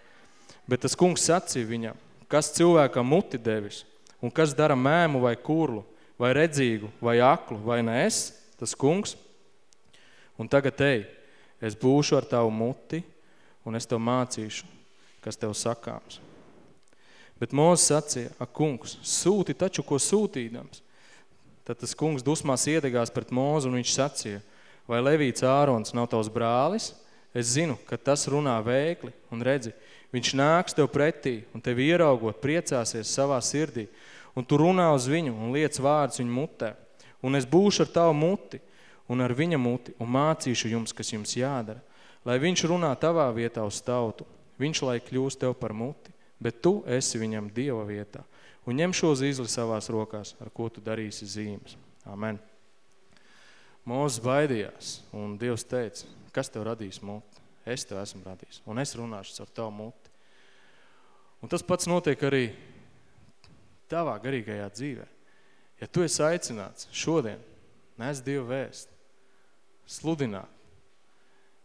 Bet tas kungs sacīja viņam, kas cilvēkam muti devis, un kas dara mēmu vai kurlu, vai redzīgu, vai aklu, vai ne es, tas kungs. Un tagad ej, es būšu ar tavu muti, un es tev mācīšu, kas tev sakāms. Bet Mūzes sacīja, ak, kungs, sūti taču, ko sūtīdams. Tad tas kungs dusmās iedegās pret Mūzu, un viņš sacīja, vai Levīts Ārons nav tavs brālis? Es zinu, ka tas runā veikli, un redzi, viņš nāks tev pretī, un tevi ieraugot, priecāsies savā sirdī, un tu runā uz viņu, un liec vārdus viņu mutē. Un es būšu ar tavu muti, un ar viņa muti, un mācīšu jums, kas jums jādara, lai viņš runā tavā vietā uz tautu. Viņš, lai kļūst tev par muti, bet tu esi viņam Dieva vietā. Un ņem šo zīzli savās rokās, ar ko tu darīsi zīmes. Amen. Mūzes baidījās, un Dievs teica, kas tev radīs muti? Es tev esmu radījis, un es runāšu ar tavu muti. Un tas pats notiek arī tavā garīgajā dzīvē. Ja tu esi aicināts šodien, nes Dievu vēst, sludināt,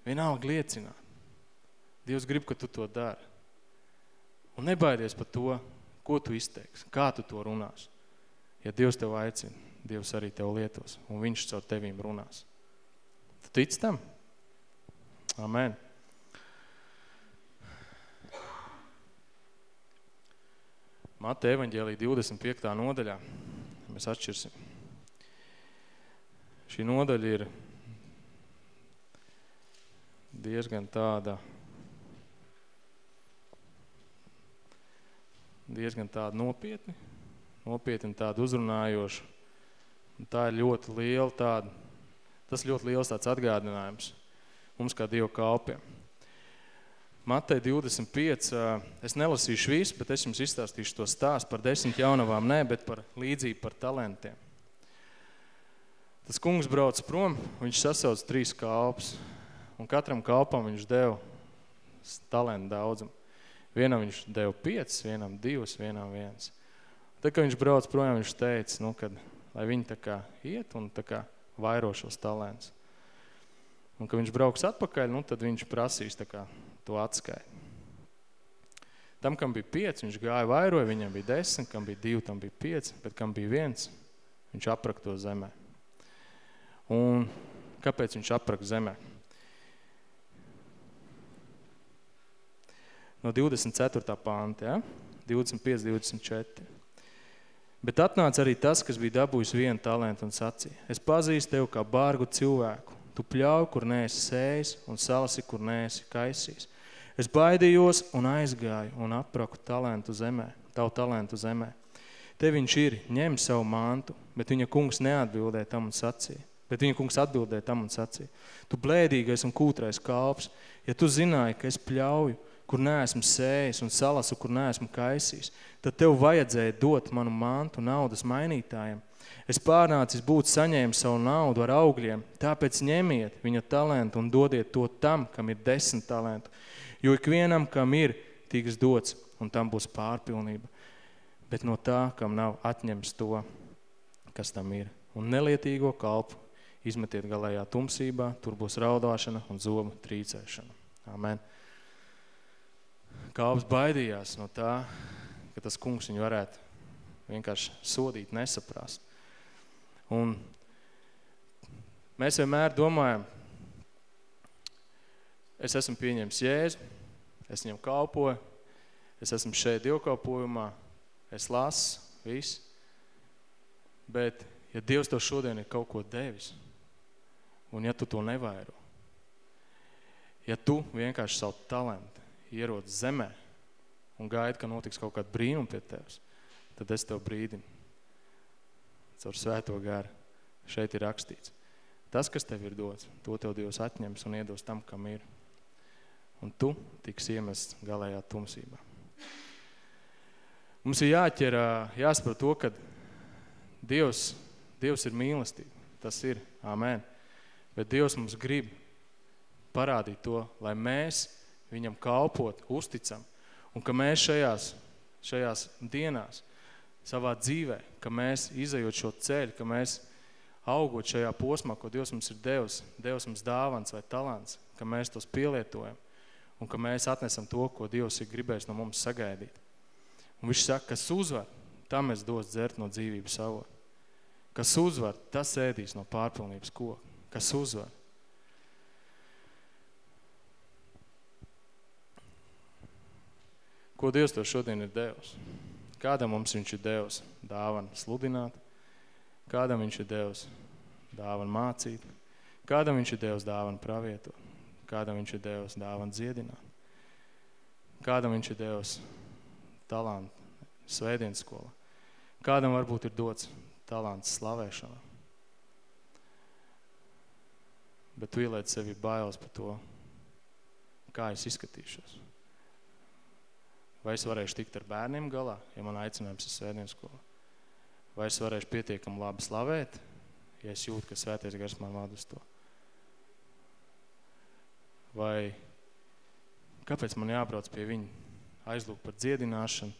vienalga liecināt, Dievs grib, ka tu to dari. Un nebaidies par to, ko tu izteiks, kā tu to runās. Ja Dievs tev aicina, Dievs arī tev lietos, un viņš caur tevīm runās. Tu tic tam? Amen. Mata evaņģēlī 25. nodaļā. Mēs atšķirsim. Šī nodaļa ir diezgan tāda diezgan tāda nopietni, nopietni tāda uzrunājoša. Un tā ir ļoti liela tāda, tas ļoti liels tāds atgādinājums mums kā Dievu kalpiem. Matei 25, es nelasīšu visu, bet es jums izstāstīšu to stāstu par desmit jaunavām, ne, bet par līdzību par talentiem. Tas kungs brauc prom, viņš sasauc trīs kalpus, un katram kalpam viņš deva talentu daudzumu. Vienam viņš deva piecas, vienam divas, vienam viens. Tad, kad viņš brauc projām, viņš teica, nu, kad, lai viņi tā kā iet un tā kā vairo šos talents. Un, kad viņš brauks atpakaļ, nu, tad viņš prasīs tā kā to atskaitu. Tam, kam bija pieci, viņš gāja vairoja, viņam bija desmit, kam bija divi, tam bija pieci, bet kam bija viens, viņš aprak to zemē. Un kāpēc viņš aprak zemē? no 24. panta, ja? 25, 24. Bet atnāca arī tas, kas bija dabūjis vienu talentu un sacīja, es pazīstu tevi kā bārgu cilvēku, tu pļauj, kur neesi sējis un salasi, kur neesi kaisījis. Es baidījos un aizgāju un apraku talentu zemē, tavu talentu zemē. Te viņš ir, ņem savu mantu, bet viņa kungs neatbildē tam un sacīja. Bet viņa kungs atbildē tam un sacīja. Tu blēdīgais un kūtrais kalps, ja tu zināji, ka es pļauju, kur neesmu sējis un salasu, kur neesmu kaisījis, tad tev vajadzēja dot manu mantu naudas mainītājiem. Es pārnācis būt saņēmis savu naudu ar augļiem, tāpēc ņemiet viņa talentu un dodiet to tam, kam ir desmit talentu. Jo ikvienam, kam ir, tiks dots, un tam būs pārpilnība. Bet no tā, kam nav, atņems to, kas tam ir. Un nelietīgo kalpu izmetiet galējā tumsībā, tur būs raudāšana un zobu trīcēšana. Amen. Kalps baidījās no tā, ka tas kungs viņu varētu vienkārši sodīt, nesaprast. Un mēs vienmēr domājam, es esmu pieņems Jēzu, es viņam kalpoju, es esmu šeit dievkalpojumā, es lasu, viss. Bet, ja Dievs tev šodien ir kaut ko devis, un ja tu to nevairo, ja tu vienkārši savu talentu ierodas zemē un gaida, ka notiks kaut kāda brīnuma pie tevis, tad es tev brīdinu. Caur svēto garu. Šeit ir rakstīts. Tas, kas tev ir dots, to tev Dievs atņems un iedos tam, kam ir. Un tu tiks iemests galējā tumsībā. Mums ir jāķer, jāsaprot to, ka Dievs, Dievs ir mīlestība. Tas ir. Amen. Bet Dievs mums grib parādīt to, lai mēs viņam kalpot, uzticam. Un ka mēs šajās, šajās dienās, savā dzīvē, ka mēs izējot šo ceļu, ka mēs augot šajā posmā, ko Dievs mums ir devis, Dievs mums dāvans vai talants, ka mēs tos pielietojam un ka mēs atnesam to, ko Dievs ir gribējis no mums sagaidīt. Un viņš saka, kas uzvar, tam es dos dzert no dzīvības avot. Kas uzvar, tas ēdīs no pārpilnības koka. Kas uzvar. Ko Dievs to šodien ir devis? Kādam mums viņš ir devis dāvanu sludināt, kādam viņš ir devis dāvanu mācīt, kādam viņš ir devis dāvanu pravietot, kādam viņš ir devis dāvanu dziedināt, kādam viņš ir devis talantu svētdienas skolā, kādam varbūt ir dots talants slavēšanā. Bet tu ieliec sevi bailes par to, kā es izskatīšos. Vai es varēšu tikt ar bērniem galā, ja man aicinājums ir svētdienas skola? Vai es varēšu pietiekami labi slavēt, ja es jūtu, ka svētais gars man vada uz to? Vai kāpēc man jābrauc pie viņa aizlūk par dziedināšanu?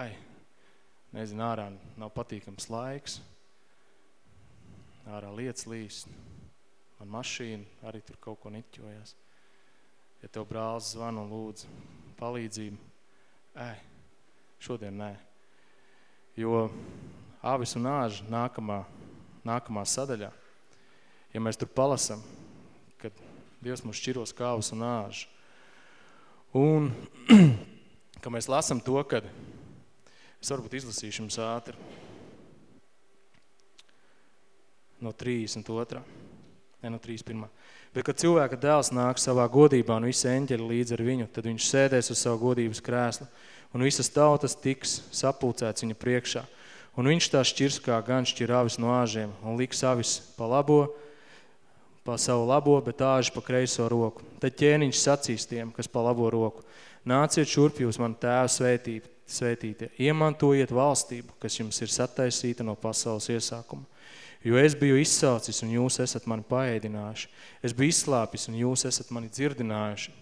Ai, nezinu, ārā nav patīkams laiks, ārā lietas līst, man mašīna arī tur kaut ko niķojās. Ja tev brālis zvan un lūdz palīdzību, ai, šodien nē. Jo avis un āža nākamā, nākamā sadaļā, ja mēs tur palasam, kad Dievs mums šķiros kāvas un āža, un, ka mēs lasam to, kad es varbūt izlasīšu jums ātri, no 32. Ne, no 31. Bet, kad cilvēka dēls nāk savā godībā un visi eņģeli līdz ar viņu, tad viņš sēdēs uz savu godības krēslu un visas tautas tiks sapulcēts viņa priekšā. Un viņš tā šķirs kā gan šķir avis no āžiem un liks avis pa labo, pa savu labo, bet āži pa kreiso roku. Tad ķēniņš sacīs tiem, kas pa labo roku. Nāciet šurp jūs man tēvu svētīt, svētītie. Iemantojiet valstību, kas jums ir sataisīta no pasaules iesākuma. Jo es biju izsaucis un jūs esat mani paēdinājuši. Es biju izslāpis un jūs esat mani dzirdinājuši.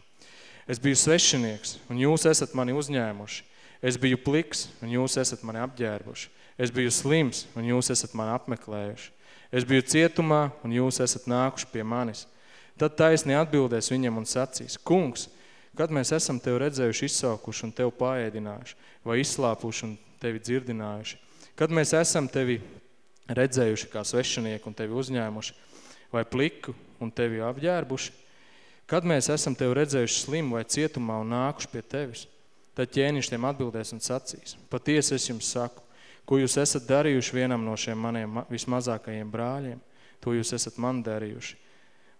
Es biju svešinieks un jūs esat mani uzņēmuši. Es biju pliks un jūs esat mani apģērbuši. Es biju slims un jūs esat mani apmeklējuši. Es biju cietumā un jūs esat nākuši pie manis. Tad taisni atbildēs viņam un sacīs, kungs, kad mēs esam tevi redzējuši izsaukuši un tevi paēdinājuši, vai izslāpuši un tevi dzirdinājuši, kad mēs esam tevi redzējuši kā svešinieku un tevi uzņēmuši, vai pliku un tevi apģērbuši, kad mēs esam tevi redzējuši slimu vai cietumā un nākuši pie tevis, tad ķēniņš tiem atbildēs un sacīs, patiesi es jums saku, ko jūs esat darījuši vienam no šiem maniem vismazākajiem brāļiem, to jūs esat man darījuši.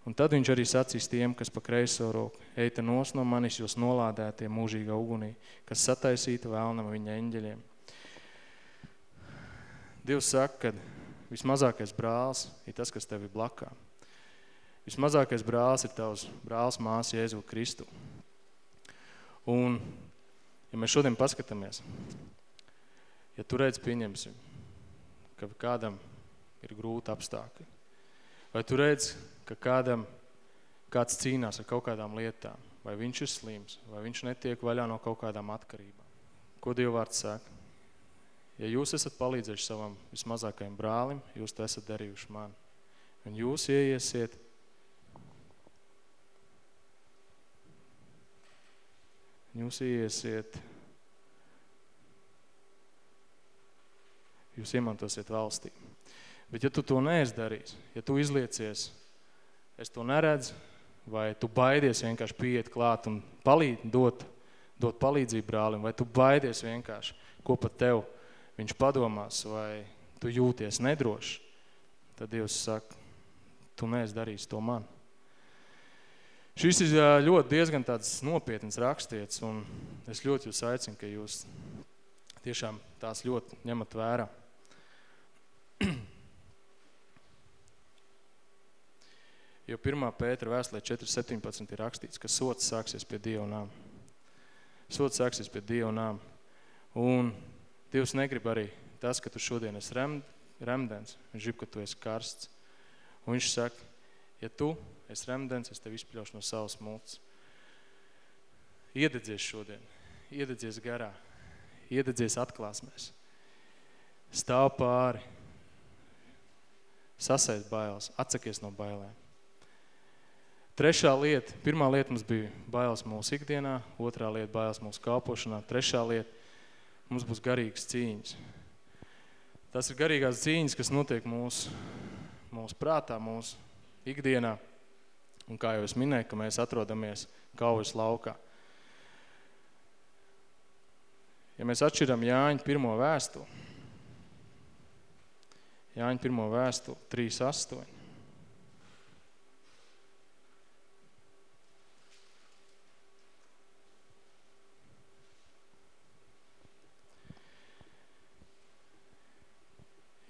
Un tad viņš arī sacīs tiem, kas pa kreiso roku, eita nos no manis jūs nolādētie mūžīgā ugunī, kas sataisīta vēlnam viņa eņģeļiem. Dievs saka, ka vismazākais brālis ir tas, kas tev ir blakā. Vismazākais brālis ir tavs brālis māsa Jēzu Kristu. Un, ja mēs šodien paskatāmies, ja tu redz pieņemsim, ka kādam ir grūti apstākļi, vai tu redz, ka kādam kāds cīnās ar kaut kādām lietām, vai viņš ir slims, vai viņš netiek vaļā no kaut kādām atkarībām. Ko Dievvārds saka? Ja jūs esat palīdzējuši savam vismazākajam brālim, jūs to esat darījuši man. Un jūs ieiesiet jūs ieiesiet jūs iemantosiet valstī. Bet ja tu to neesi darījis, ja tu izliecies, es to neredzu, vai tu baidies vienkārši pieiet klāt un palīd, dot, dot palīdzību brālim, vai tu baidies vienkārši, ko pat tev viņš padomās, vai tu jūties nedroši, tad Dievs saka, tu neesi darījis to man. Šis ir ļoti diezgan tāds nopietns rakstietis, un es ļoti jūs aicinu, ka jūs tiešām tās ļoti ņemat vērā. Jo 1. Pētera vēstulē 4.17 ir rakstīts, ka sots sāksies pie Dieva nām. Sots sāksies pie Dieva nām. Un Dievs negrib arī tas, ka tu šodien esi rem, remdens. Viņš grib, ka tu esi karsts. Un viņš saka, ja tu esi remdens, es tev izpļaušu no savas multas. Iededzies šodien, iededzies garā, iededzies atklāsmēs. Stāv pāri, sasēst bailes, atsakies no bailēm. Trešā lieta, pirmā lieta mums bija bailes mūsu ikdienā, otrā lieta bailes mūsu kalpošanā, trešā lieta mums būs garīgas cīņas. Tas ir garīgās cīņas, kas notiek mūsu, mūsu prātā, mūsu ikdienā. Un kā jau es minēju, ka mēs atrodamies kaujas laukā. Ja mēs atšķiram Jāņu pirmo vēstuli, Jāņu pirmo vēstuli 3.8.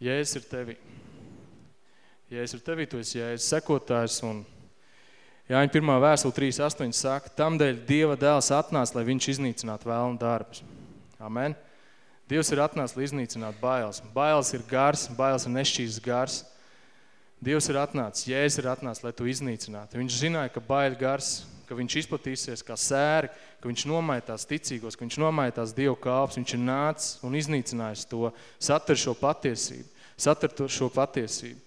Jēzus ir tevi. Jēzus ir tevi, tu esi Jēzus sekotājs un Jāņa pirmā vēstule 3.8 saka, tamdēļ Dieva dēls atnāca, lai viņš iznīcinātu vēlnu darbus. Amen. Dievs ir atnācis, lai iznīcinātu bailes. Bailes ir gars, bailes ir nešķīs gars. Dievs ir atnācis, Jēzus ir atnācis, lai tu iznīcinātu. Viņš zināja, ka baļ gars, ka viņš izplatīsies kā sēri, ka viņš nomaitās ticīgos, ka viņš nomaitās Dievu kāps, viņš ir nācis un iznīcinājis to, satur šo patiesību, satur šo patiesību.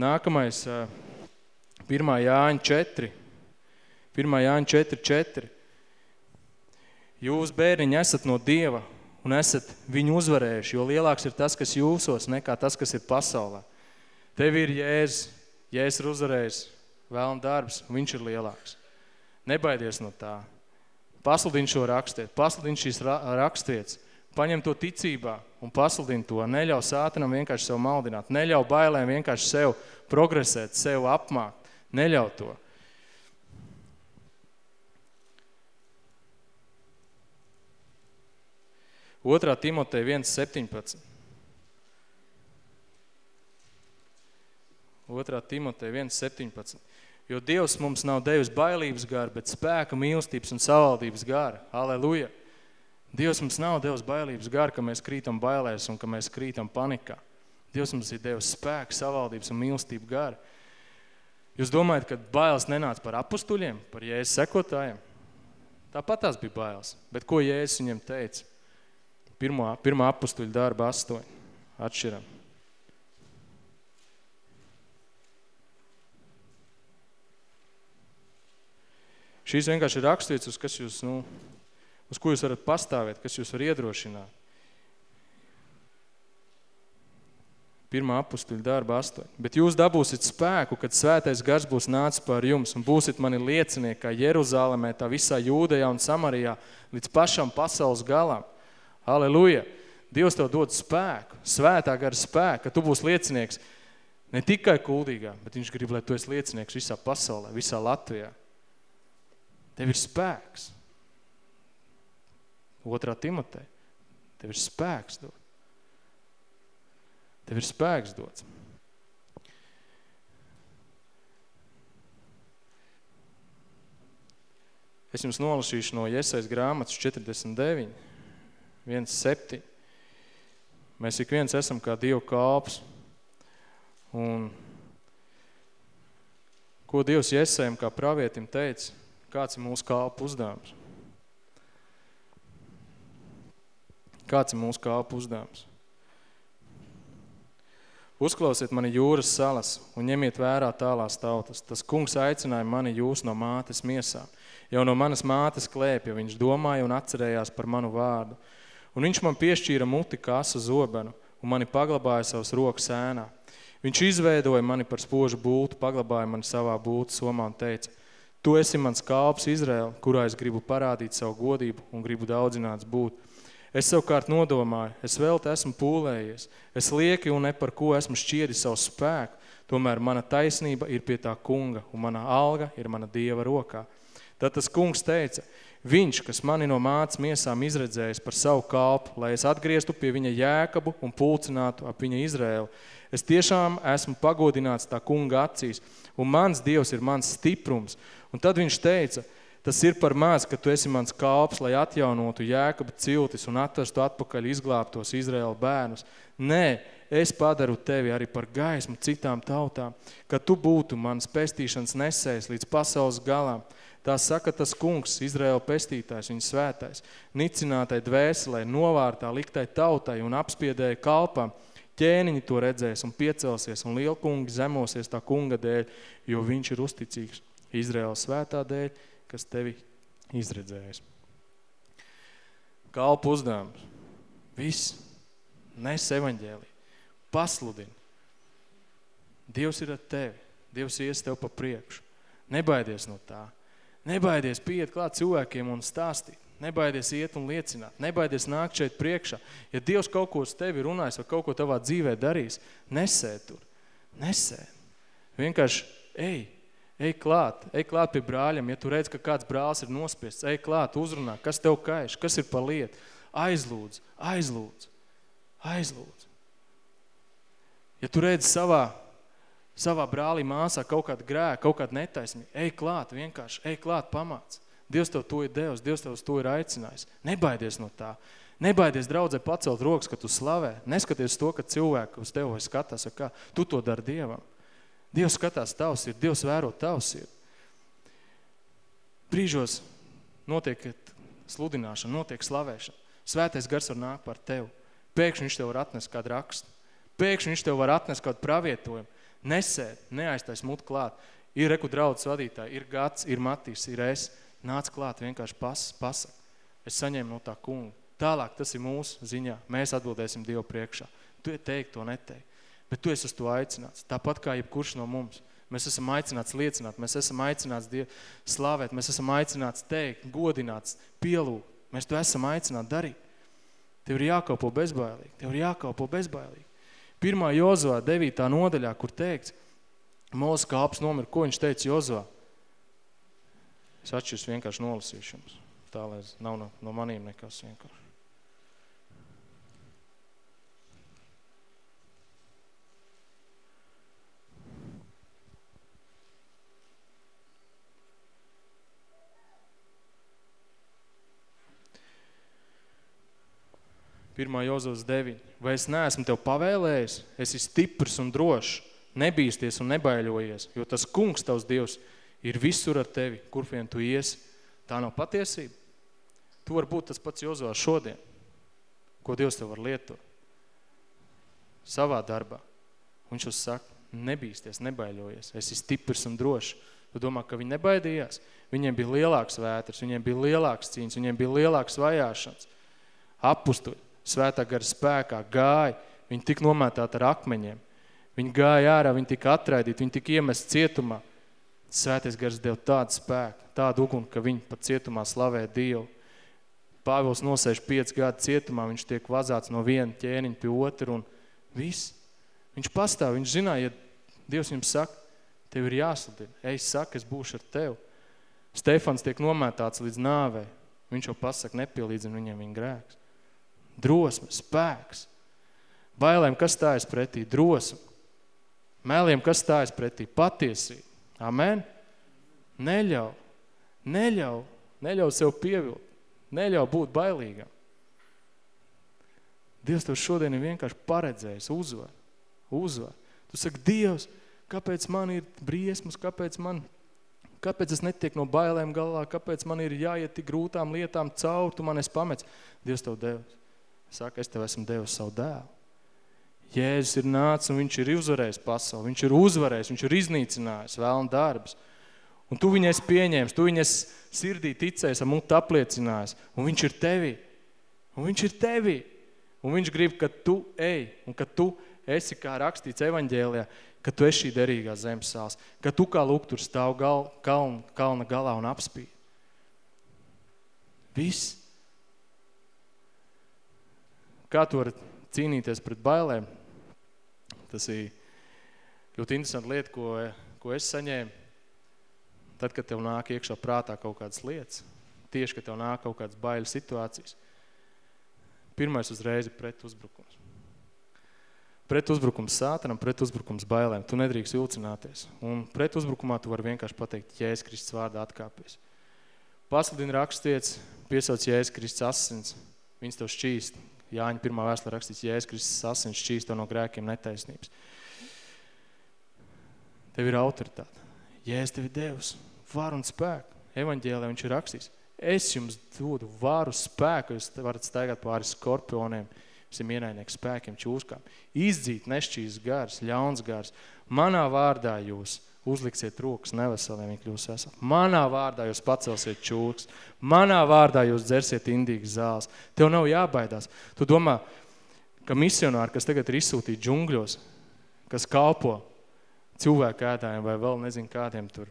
Nākamais, 1. Jāņa 4, 1. Jāņa 4, 4. Jūs, bērniņi, esat no Dieva un esat viņu uzvarējuši, jo lielāks ir tas, kas jūsos, nekā tas, kas ir pasaulē. Tev ir Jēzus, Jēzus ir uzvarējis vēlna darbs, viņš ir lielāks. Nebaidies no tā. Pasludini šo rakstiet, pasludini šīs rakstvietas, paņem to ticībā un pasludini to. Neļauj sātanam vienkārši sev maldināt, neļauj bailēm vienkārši sev progresēt, sev apmākt. Neļauj to. Otrā Timotei 1.17. Otrā Timotei 1.17. Jo Dievs mums nav devis bailības gara, bet spēka, mīlestības un savaldības gara. Aleluja! Dievs mums nav devis bailības gara, ka mēs krītam bailēs un ka mēs krītam panikā. Dievs mums ir devis spēku, savaldības un mīlestību gara. Jūs domājat, ka bailes nenāca par apustuļiem, par Jēzus sekotājiem? Tāpat tās bija bailes. Bet ko Jēzus viņiem teica? Pirmā, pirmā apustuļa darba astoņi. Atšķiram. Šīs vienkārši ir rakstīts, uz, kas jūs, nu, uz ko jūs varat pastāvēt, kas jūs var iedrošināt. Pirmā apustuļa darba astoņi. Bet jūs dabūsit spēku, kad svētais gars būs nācis par jums un būsit mani liecinieki kā Jeruzālēmē, tā visā Jūdejā un Samarijā līdz pašam pasaules galam. Aleluja! Dievs tev dod spēku, svētā gara spēku, ka tu būsi liecinieks ne tikai kuldīgā, bet viņš grib, lai tu esi liecinieks visā pasaulē, visā Latvijā. Tev ir spēks. Otrā Timotei. Tev ir spēks dot. Tev ir spēks dots. Es jums nolasīšu no Iesais grāmatas 49, 1,7. Mēs ik viens esam kā Dievu kalps. Un ko Dievs Iesējam kā pravietim teica, kāds ir mūsu kalpu uzdevums? Kāds ir mūsu kalpu uzdevums? Uzklausiet mani jūras salas un ņemiet vērā tālās tautas. Tas kungs aicināja mani jūs no mātes miesām. Jau no manas mātes klēpja viņš domāja un atcerējās par manu vārdu. Un viņš man piešķīra muti kasu zobenu un mani paglabāja savas rokas ēnā. Viņš izveidoja mani par spožu būtu, paglabāja mani savā būtu somā un teica, tu esi mans kalps Izraēla, kurā es gribu parādīt savu godību un gribu daudzināts būt. Es savukārt nodomāju, es vēl te esmu pūlējies, es lieki un ne par ko esmu šķiedi savu spēku, tomēr mana taisnība ir pie tā kunga un mana alga ir mana dieva rokā. Tad tas kungs teica, viņš, kas mani no mācas miesām izredzējis par savu kalpu, lai es atgrieztu pie viņa jēkabu un pulcinātu ap viņa Izraēlu. Es tiešām esmu pagodināts tā kunga acīs, un mans Dievs ir mans stiprums. Un tad viņš teica, Tas ir par maz, ka tu esi mans kalps, lai atjaunotu Jēkaba ciltis un atvestu atpakaļ izglābtos Izraēla bērnus. Nē, es padaru tevi arī par gaismu citām tautām, ka tu būtu mans pestīšanas nesējs līdz pasaules galām. Tā saka tas kungs, Izraēla pestītājs, viņa svētais, nicinātai dvēselē, novārtā liktai tautai un apspiedēja kalpam. Ķēniņi to redzēs un piecelsies, un lielkungi zemosies tā kunga dēļ, jo viņš ir uzticīgs Izraēla svētā dēļ, kas tevi izredzējis. Kalpu uzdevums. Viss. Nes evaņģēlī. Pasludini. Dievs ir ar tevi. Dievs ies tev pa priekšu. Nebaidies no tā. Nebaidies pieiet klāt cilvēkiem un stāstīt. Nebaidies iet un liecināt. Nebaidies nākt šeit priekšā. Ja Dievs kaut ko uz tevi runājis vai kaut ko tavā dzīvē darīs, nesē tur. Nesē. Vienkārši ej, ej klāt, ej klāt pie brāļiem. Ja tu redz, ka kāds brālis ir nospiests, ej klāt, uzrunā, kas tev kaiš, kas ir pa lietu. Aizlūdz, aizlūdz, aizlūdz. Ja tu redz savā savā brālī māsā kaut kādu grēku, kaut kādu netaismi, ej klāt vienkārši, ej klāt pamāc. Dievs tev to ir devis, Dievs tev uz to ir aicinājis. Nebaidies no tā. Nebaidies draudzē pacelt rokas, ka tu slavē. Neskaties to, ka cilvēki uz tevi skatās, kā tu to dari Dievam. Dievs skatās tavs ir, Dievs vēro tavs ir. Brīžos notiek sludināšana, notiek slavēšana. Svētais gars var nākt par tevi. Pēkšņi viņš tev var atnest kādu rakstu. Pēkšņi viņš tev var atnest kādu pravietojumu. Nesēd, neaiztais mut klāt. Ir reku draudzes vadītāji, ir Gats, ir Matīs, ir es. Nāc klāt, vienkārši pas, pasak. Es saņēmu no tā kunga. Tālāk tas ir mūsu ziņā. Mēs atbildēsim Dievu priekšā. Tu teikt to neteikt. Bet tu esi uz to aicināts. Tāpat kā jebkurš no mums. Mēs esam aicināts liecināt, mēs esam aicināts Dievu slavēt, mēs esam aicināts teikt, godināts, pielūgt. Mēs to esam aicināti darīt. Tev ir jākalpo bezbailīgi. Tev ir jākalpo bezbailīgi. Pirmā Jozovā 9. nodaļā, kur teikts, Mūsu kāps nomir, ko viņš teica Jozovā? Es atšķirs vienkārši nolasīšu jums. Tā, lai nav no, no manīm nekas vienkārši. Pirmā Jozovs 9. Vai es neesmu tev pavēlējis? Esi stiprs un drošs. Nebīsties un nebaiļojies, jo tas kungs tavs Dievs ir visur ar tevi, kur vien tu iesi. Tā nav patiesība. Tu var būt tas pats Jozovs šodien, ko Dievs tev var lietot. Savā darbā. Viņš uz saka, nebīsties, nebaiļojies, esi stiprs un drošs. Tu domā, ka viņi nebaidījās? Viņiem bija lielāks vētras, viņiem bija lielāks cīņas, viņiem bija lielāks vajāšanas. Apustuļi, svētā gara spēkā, gāja, viņi tik nomētāti ar akmeņiem. Viņi gāja ārā, viņi tika atraidīti, viņi tika iemest cietumā. Svētais gars deva tādu spēku, tādu uguni, ka viņi pat cietumā slavē Dievu. Pāvils nosēž 5 gadu cietumā, viņš tiek vazāts no viena ķēniņa pie otru un viss. Viņš pastāv, viņš zināja, ja Dievs jums saka, tev ir jāsludina, ej saka, es būšu ar tevi. Stefans tiek nomētāts līdz nāvei, viņš jau pasaka, nepielīdzina viņiem viņa grēks. Drosme, spēks. Bailēm, kas stājas pretī? Drosme. Mēliem, kas stājas pretī? Patiesība. Amen? Neļauj, neļauj, neļauj sev pievilt, neļauj būt bailīgam. Dievs tev šodien ir vienkārši paredzējis, uzvar, uzvar. Tu saki, Dievs, kāpēc man ir briesmas, kāpēc man, kāpēc es netiek no bailēm galā, kāpēc man ir jāiet tik grūtām lietām caur, tu man esi pamets. Dievs tev devis. Saka, es tev esmu devis savu dēlu. Jēzus ir nācis un viņš ir uzvarējis pasauli, viņš ir uzvarējis, viņš ir iznīcinājis vēlna darbs. Un tu viņai esi pieņēmis, tu viņai sirdī ticējis, ar mutu apliecinājis, un viņš ir tevi. Un viņš ir tevi. Un viņš grib, ka tu ej, un ka tu esi, kā rakstīts evaņģēlijā, ka tu esi šī derīgā zemes sāls, ka tu kā lūk tur stāv gal, kalna, kalna galā un apspīd. Viss. Kā tu vari cīnīties pret bailēm? Tas ir ļoti interesanti lieta, ko, ko es saņēmu. Tad, kad tev nāk iekšā prātā kaut kādas lietas, tieši, kad tev nāk kaut kādas baiļu situācijas, pirmais uzreiz ir pret uzbrukums. Pret uzbrukums sātanam, pret uzbrukums bailēm. Tu nedrīkst vilcināties. Un pret uzbrukumā tu vari vienkārši pateikt, Jēzus Kristus vārdā atkāpies. Pasludina rakstietis, piesauc Jēzus Kristus asins, viņas tev šķīst. Jāņa pirmā vēstule rakstīts, Jēzus Kristus asins šķīst tev no grēkiem netaisnības. Tev ir autoritāte. Jēzus tev ir Devs, varu un spēku. Evaņģēlē viņš ir rakstījis. Es jums dodu varu spēku, jūs varat staigāt pāri skorpioniem, visiem ienaidnieku spēkiem, čūskām. Izdzīt nešķīs gars, ļauns gars. Manā vārdā jūs uzliksiet rokas neveseliem, viņi kļūs veseli. Manā vārdā jūs pacelsiet čūks. Manā vārdā jūs dzersiet indīgas zāles. Tev nav jābaidās. Tu domā, ka misionāri, kas tagad ir izsūtīti džungļos, kas kalpo cilvēku ēdājiem vai vēl nezinu kādiem tur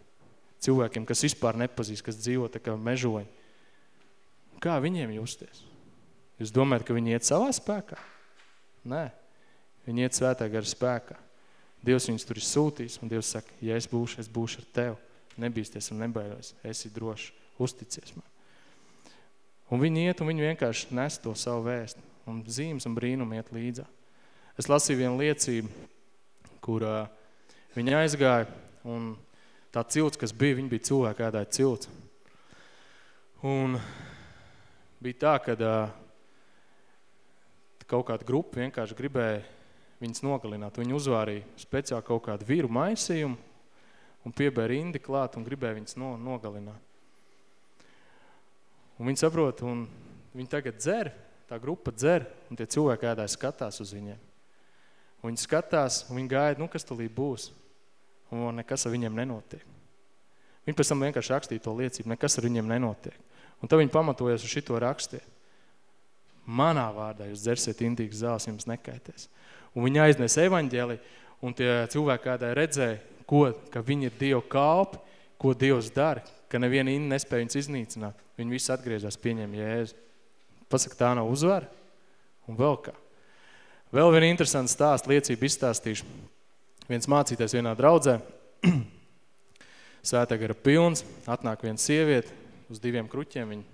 cilvēkiem, kas vispār nepazīst, kas dzīvo tā kā mežoņi. Kā viņiem justies? Jūs domājat, ka viņi iet savā spēkā? Nē, viņi iet svētā gara spēkā. Dievs viņus tur ir sūtījis, un Dievs saka, ja es būšu, es būšu ar tevi. Nebīsties un nebaidos, esi droši, uzticies man. Un viņi iet, un viņi vienkārši nes to savu vēstu, un zīmes un brīnumi iet līdzā. Es lasīju vienu liecību, kur uh, viņi aizgāja, un tā cilts, kas bija, viņi bija cilvēku ēdāja cilts. Un bija tā, ka uh, kaut kāda grupa vienkārši gribēja viņas nogalināt. Viņi uzvārīja speciāli kaut kādu vīru maisījumu un piebēra indi klāt un gribēja viņas no, nogalināt. Un viņi saprot, un viņi tagad dzer, tā grupa dzer, un tie cilvēki ēdāji skatās uz viņiem. Un viņi skatās, un viņi gaida, nu, kas tulī būs. Un nekas ar viņiem nenotiek. Viņi pēc tam vienkārši rakstīja to liecību, nekas ar viņiem nenotiek. Un tad viņi pamatojas uz šito rakstiet. Manā vārdā jūs dzersiet indīgas zāles, jums nekaitēs. Un viņi aiznes evaņģēli, un tie cilvēki kādai redzēja, ko, ka viņi ir Dievu kalpi, ko Dievs dara, ka neviena ina nespēja viņus iznīcināt. Viņi visi atgriezās, pieņem Jēzu. Pasaka, tā nav uzvara. Un vēl kā. Vēl viena interesanta stāsta, liecība izstāstīšu. Viens mācītājs vienā draudzē, svētā gara pilns, atnāk viena sieviete uz diviem kruķiem, viņa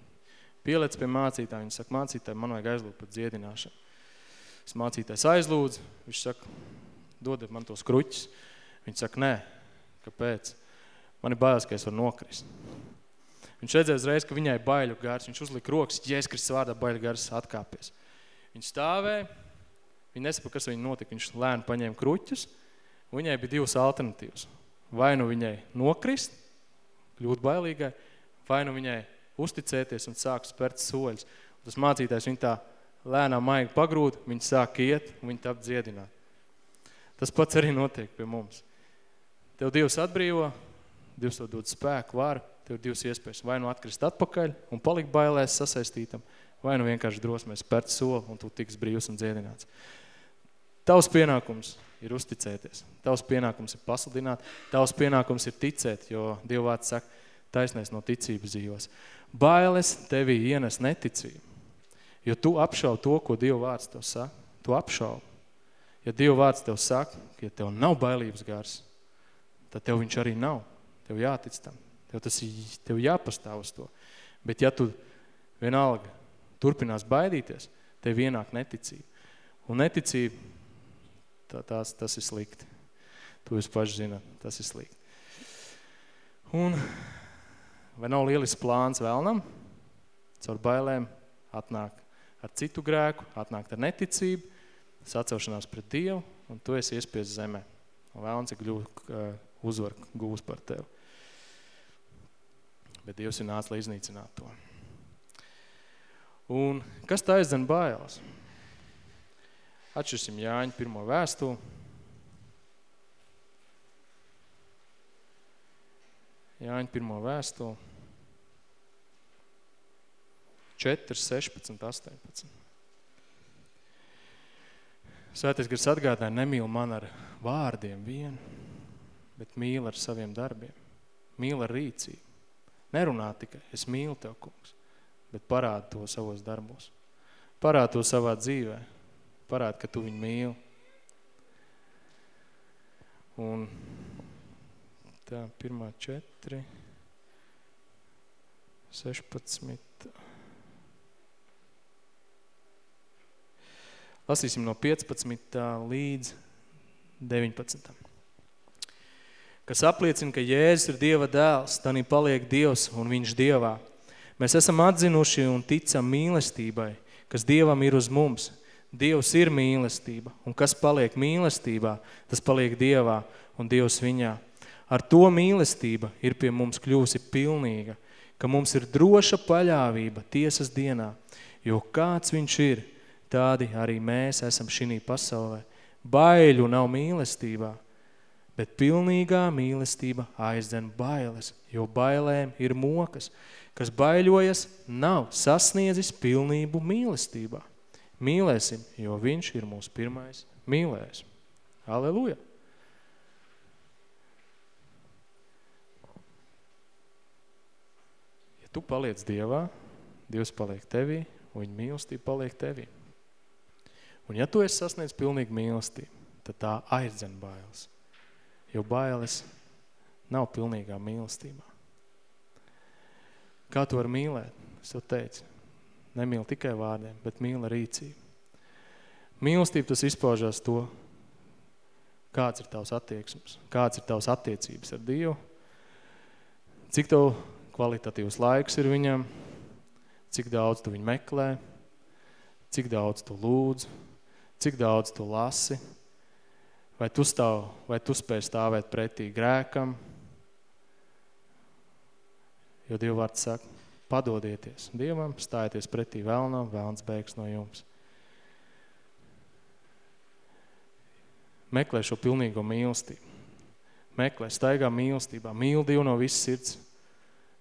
pielec pie mācītāja, viņa saka, mācītāji, man vajag aizlūgt par dziedināšanu. Es mācītājs aizlūdzu, viņš saka, dodiet man tos kruķis. Viņš saka, nē, kāpēc? Man ir bailes, ka es varu nokrist. Viņš redzēja uzreiz, ka viņai baiļu gars, viņš uzlika rokas, Jēzus Kristus vārdā baiļu gars atkāpies. Viņš stāvēja, viņa nesaprot, kas viņai notika, viņš lēni paņēma kruķus, viņai bija divas alternatīvas. Vai nu viņai nokrist, kļūt bailīgai, vai nu viņai uzticēties un sāk spērt soļus. Tas mācītājs viņa tā lēnām maigi pagrūt, viņi sāk iet un viņi tap dziedināt. Tas pats arī notiek pie mums. Tev Dievs atbrīvo, Dievs tev dod spēku, varu, tev ir divas iespējas. Vai nu atkrist atpakaļ un palikt bailēs sasaistītam, vai nu vienkārši drosmēs spērt soli un tu tiks brīvs un dziedināts. Tavs pienākums ir uzticēties. Tavs pienākums ir pasludināt. Tavs pienākums ir ticēt, jo Dievvārds saka, taisnēs no ticības dzīvos. Bailes tevī ienes neticību. Jo tu apšaubi to, ko Dieva vārds tev saka. Tu apšaubi. Ja Dieva vārds tev saka, ka ja tev nav bailības gars, tad tev viņš arī nav. Tev jātic tam. Tev tas tev jāpastāv uz to. Bet ja tu vienalga turpinās baidīties, tev ienāk neticība. Un neticība, tā, tās, tas ir slikti. Tu jūs paši zināt, tas ir slikti. Un vai nav lielis plāns vēlnam? Caur bailēm atnāk ar citu grēku, atnākt ar neticību, sacelšanās pret Dievu, un tu esi iespies zemē. Un vēlns ir kļūt uzvar gūs par tevi. Bet Dievs ir nāc, lai iznīcinātu to. Un kas tā aizdzen bailes? Atšķirsim Jāņu pirmo vēstuli. Jāņu pirmo vēstuli. 4, 16, 18. Svētais gars atgādāja, nemīl man ar vārdiem vien, bet mīl ar saviem darbiem. Mīl ar rīcību. Nerunā tikai, es mīlu tev, kungs, bet parāda to savos darbos. Parāda to savā dzīvē. Parāda, ka tu viņu mīli. Un tā, pirmā četri, 16, Lasīsim no 15. līdz 19. Kas apliecina, ka Jēzus ir Dieva dēls, tanī paliek Dievs un viņš Dievā. Mēs esam atzinuši un ticam mīlestībai, kas Dievam ir uz mums. Dievs ir mīlestība, un kas paliek mīlestībā, tas paliek Dievā un Dievs viņā. Ar to mīlestība ir pie mums kļūsi pilnīga, ka mums ir droša paļāvība tiesas dienā, jo kāds viņš ir, tādi arī mēs esam šinī pasaulē. Baiļu nav mīlestībā, bet pilnīgā mīlestība aizdzen bailes, jo bailēm ir mokas, kas baiļojas, nav sasniedzis pilnību mīlestībā. Mīlēsim, jo viņš ir mūsu pirmais mīlējs. Aleluja! Ja tu paliec Dievā, Dievs paliek tevī, un viņa mīlestība paliek tevī. Un ja tu esi sasniedz pilnīgi mīlestību, tad tā aizdzen bailes. Jo bailes nav pilnīgā mīlestībā. Kā tu var mīlēt? Es tev teicu, nemīl tikai vārdiem, bet mīla rīcību. Mīlestība tas izpaužās to, kāds ir tavs attieksmes, kāds ir tavs attiecības ar Dievu, cik tev kvalitatīvs laiks ir viņam, cik daudz tu viņu meklē, cik daudz tu lūdz, cik daudz tu lasi, vai tu, stāv, vai tu spēj stāvēt pretī grēkam, jo Dievvārds saka, padodieties Dievam, stājieties pretī vēlnam, vēlns beigs no jums. Meklē šo pilnīgo mīlestību. Meklē, staigā mīlestībā, mīl Dievu no visas sirds,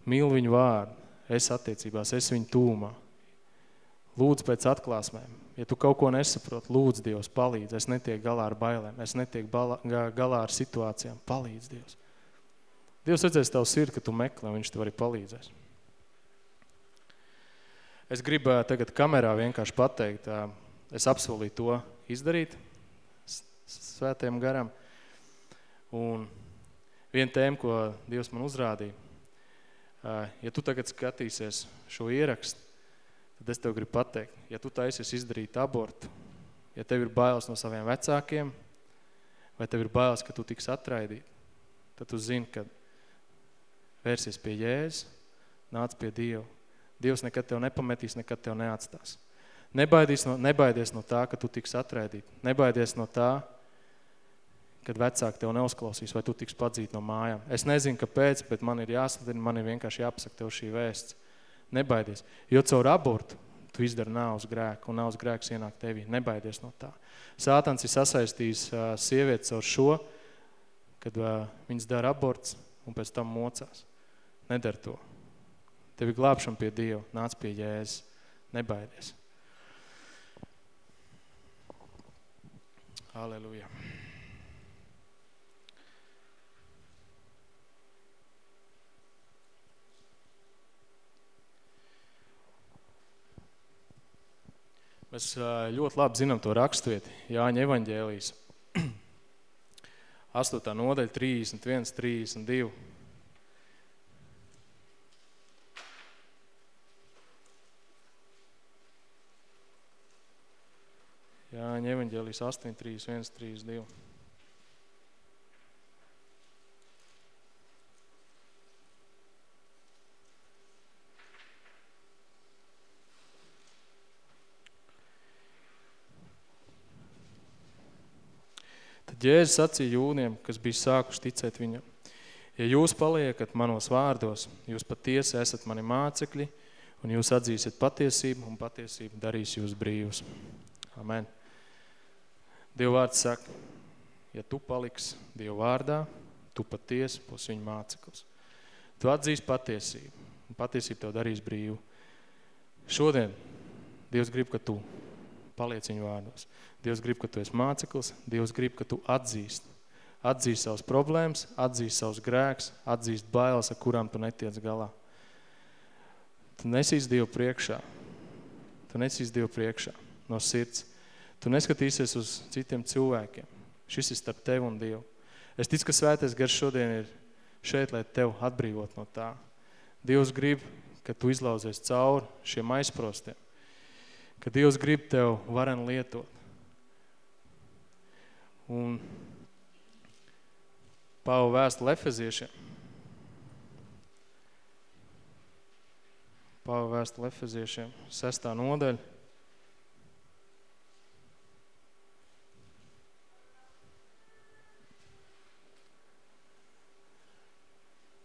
mīl viņu vārdu, es attiecībās, es viņu tūmā. Lūdzu pēc atklāsmēm. Ja tu kaut ko nesaprot, lūdzu Dievs, palīdz. Es netiek galā ar bailēm, es netiek galā ar situācijām. Palīdz Dievs. Dievs redzēs tavu sirdi, ka tu meklē, viņš tev arī palīdzēs. Es gribu tagad kamerā vienkārši pateikt, es apsolīju to izdarīt svētajam garam. Un viena tēma, ko Dievs man uzrādīja, ja tu tagad skatīsies šo ierakstu, tad es tev gribu pateikt, ja tu taisies izdarīt abortu, ja tev ir bailes no saviem vecākiem, vai tev ir bailes, ka tu tiks atraidīt, tad tu zini, ka vērsies pie Jēzus, nāc pie Dieva Dievs nekad tev nepametīs, nekad tev neatstās. Nebaidies no, nebaidies no tā, ka tu tiks atraidīt. Nebaidies no tā, kad vecāki tev neuzklausīs, vai tu tiks padzīt no mājām. Es nezinu, kāpēc, bet man ir jāslidina, man ir vienkārši jāpasaka tev šī vēsts. Nebaidies, jo caur abortu tu izdari nāvus grēku, un nāvus grēks ienāk tevī. Nebaidies no tā. Sātans ir sasaistījis uh, sievietes caur šo, kad uh, viņas dara aborts un pēc tam mocās. Nedara to. Tev ir glābšana pie Dieva, nāc pie Jēzus, nebaidies. Aleluja. Mēs ļoti labi zinām to rakstvieti, Jāņa evaņģēlijas. 8. nodaļa 31, 32. Jāņa evaņģēlijas 8, 3, 1, 3, 2. Jēzus sacīja jūniem, kas bija sākuši ticēt viņam. Ja jūs paliekat manos vārdos, jūs patiesi esat mani mācekļi, un jūs atzīsiet patiesību, un patiesību darīs jūs brīvus. Amen. Dieva vārds saka, ja tu paliks Dieva vārdā, tu patiesi būs viņa māceklis. Tu atzīsi patiesību, un patiesība tev darīs brīvu. Šodien Dievs grib, ka tu paliec viņa vārdos. Dievs grib, ka tu esi māceklis, Dievs grib, ka tu atzīst. Atzīst savus problēmas, atzīst savus grēks, atzīst bailes, ar kurām tu netiec galā. Tu nesīs Dievu priekšā. Tu nesīs Dievu priekšā no sirds. Tu neskatīsies uz citiem cilvēkiem. Šis ir starp tevi un Dievu. Es ticu, ka svētais gars šodien ir šeit, lai tev atbrīvot no tā. Dievs grib, ka tu izlauzies cauri šiem aizprostiem. Ka Dievs grib tev varen lietot. Un Pāva vēstu Lefeziešiem. Pāva vēstule Efeziešiem, sestā nodaļa.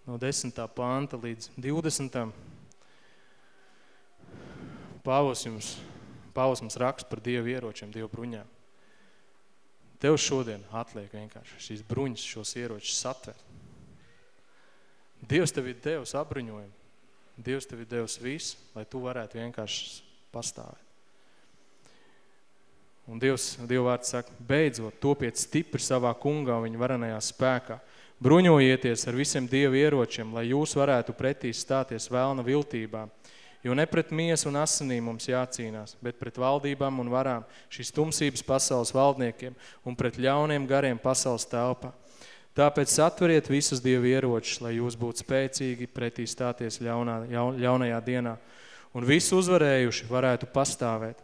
No 10. panta līdz 20. Pāvos jums, Pāvos mums raksta par Dievu ieročiem, Dievu bruņām. Tev šodien atliek vienkārši šīs bruņas, šos ieročus satver. Dievs tev ir devis apbruņojumu. Dievs tev ir devis visu, lai tu varētu vienkārši pastāvēt. Un Dievs, Dieva vārds saka, beidzot, topiet stipri savā kungā viņa varanajā spēkā. Bruņojieties ar visiem Dieva ieročiem, lai jūs varētu pretī stāties vēlna viltībā. Jo ne pret miesu un asinīm mums jācīnās, bet pret valdībām un varām, šīs tumsības pasaules valdniekiem un pret ļauniem gariem pasaules telpā. Tāpēc satveriet visus Dievu ieročus, lai jūs būtu spēcīgi pretī stāties ļaunā, ļaunajā dienā un visu uzvarējuši varētu pastāvēt.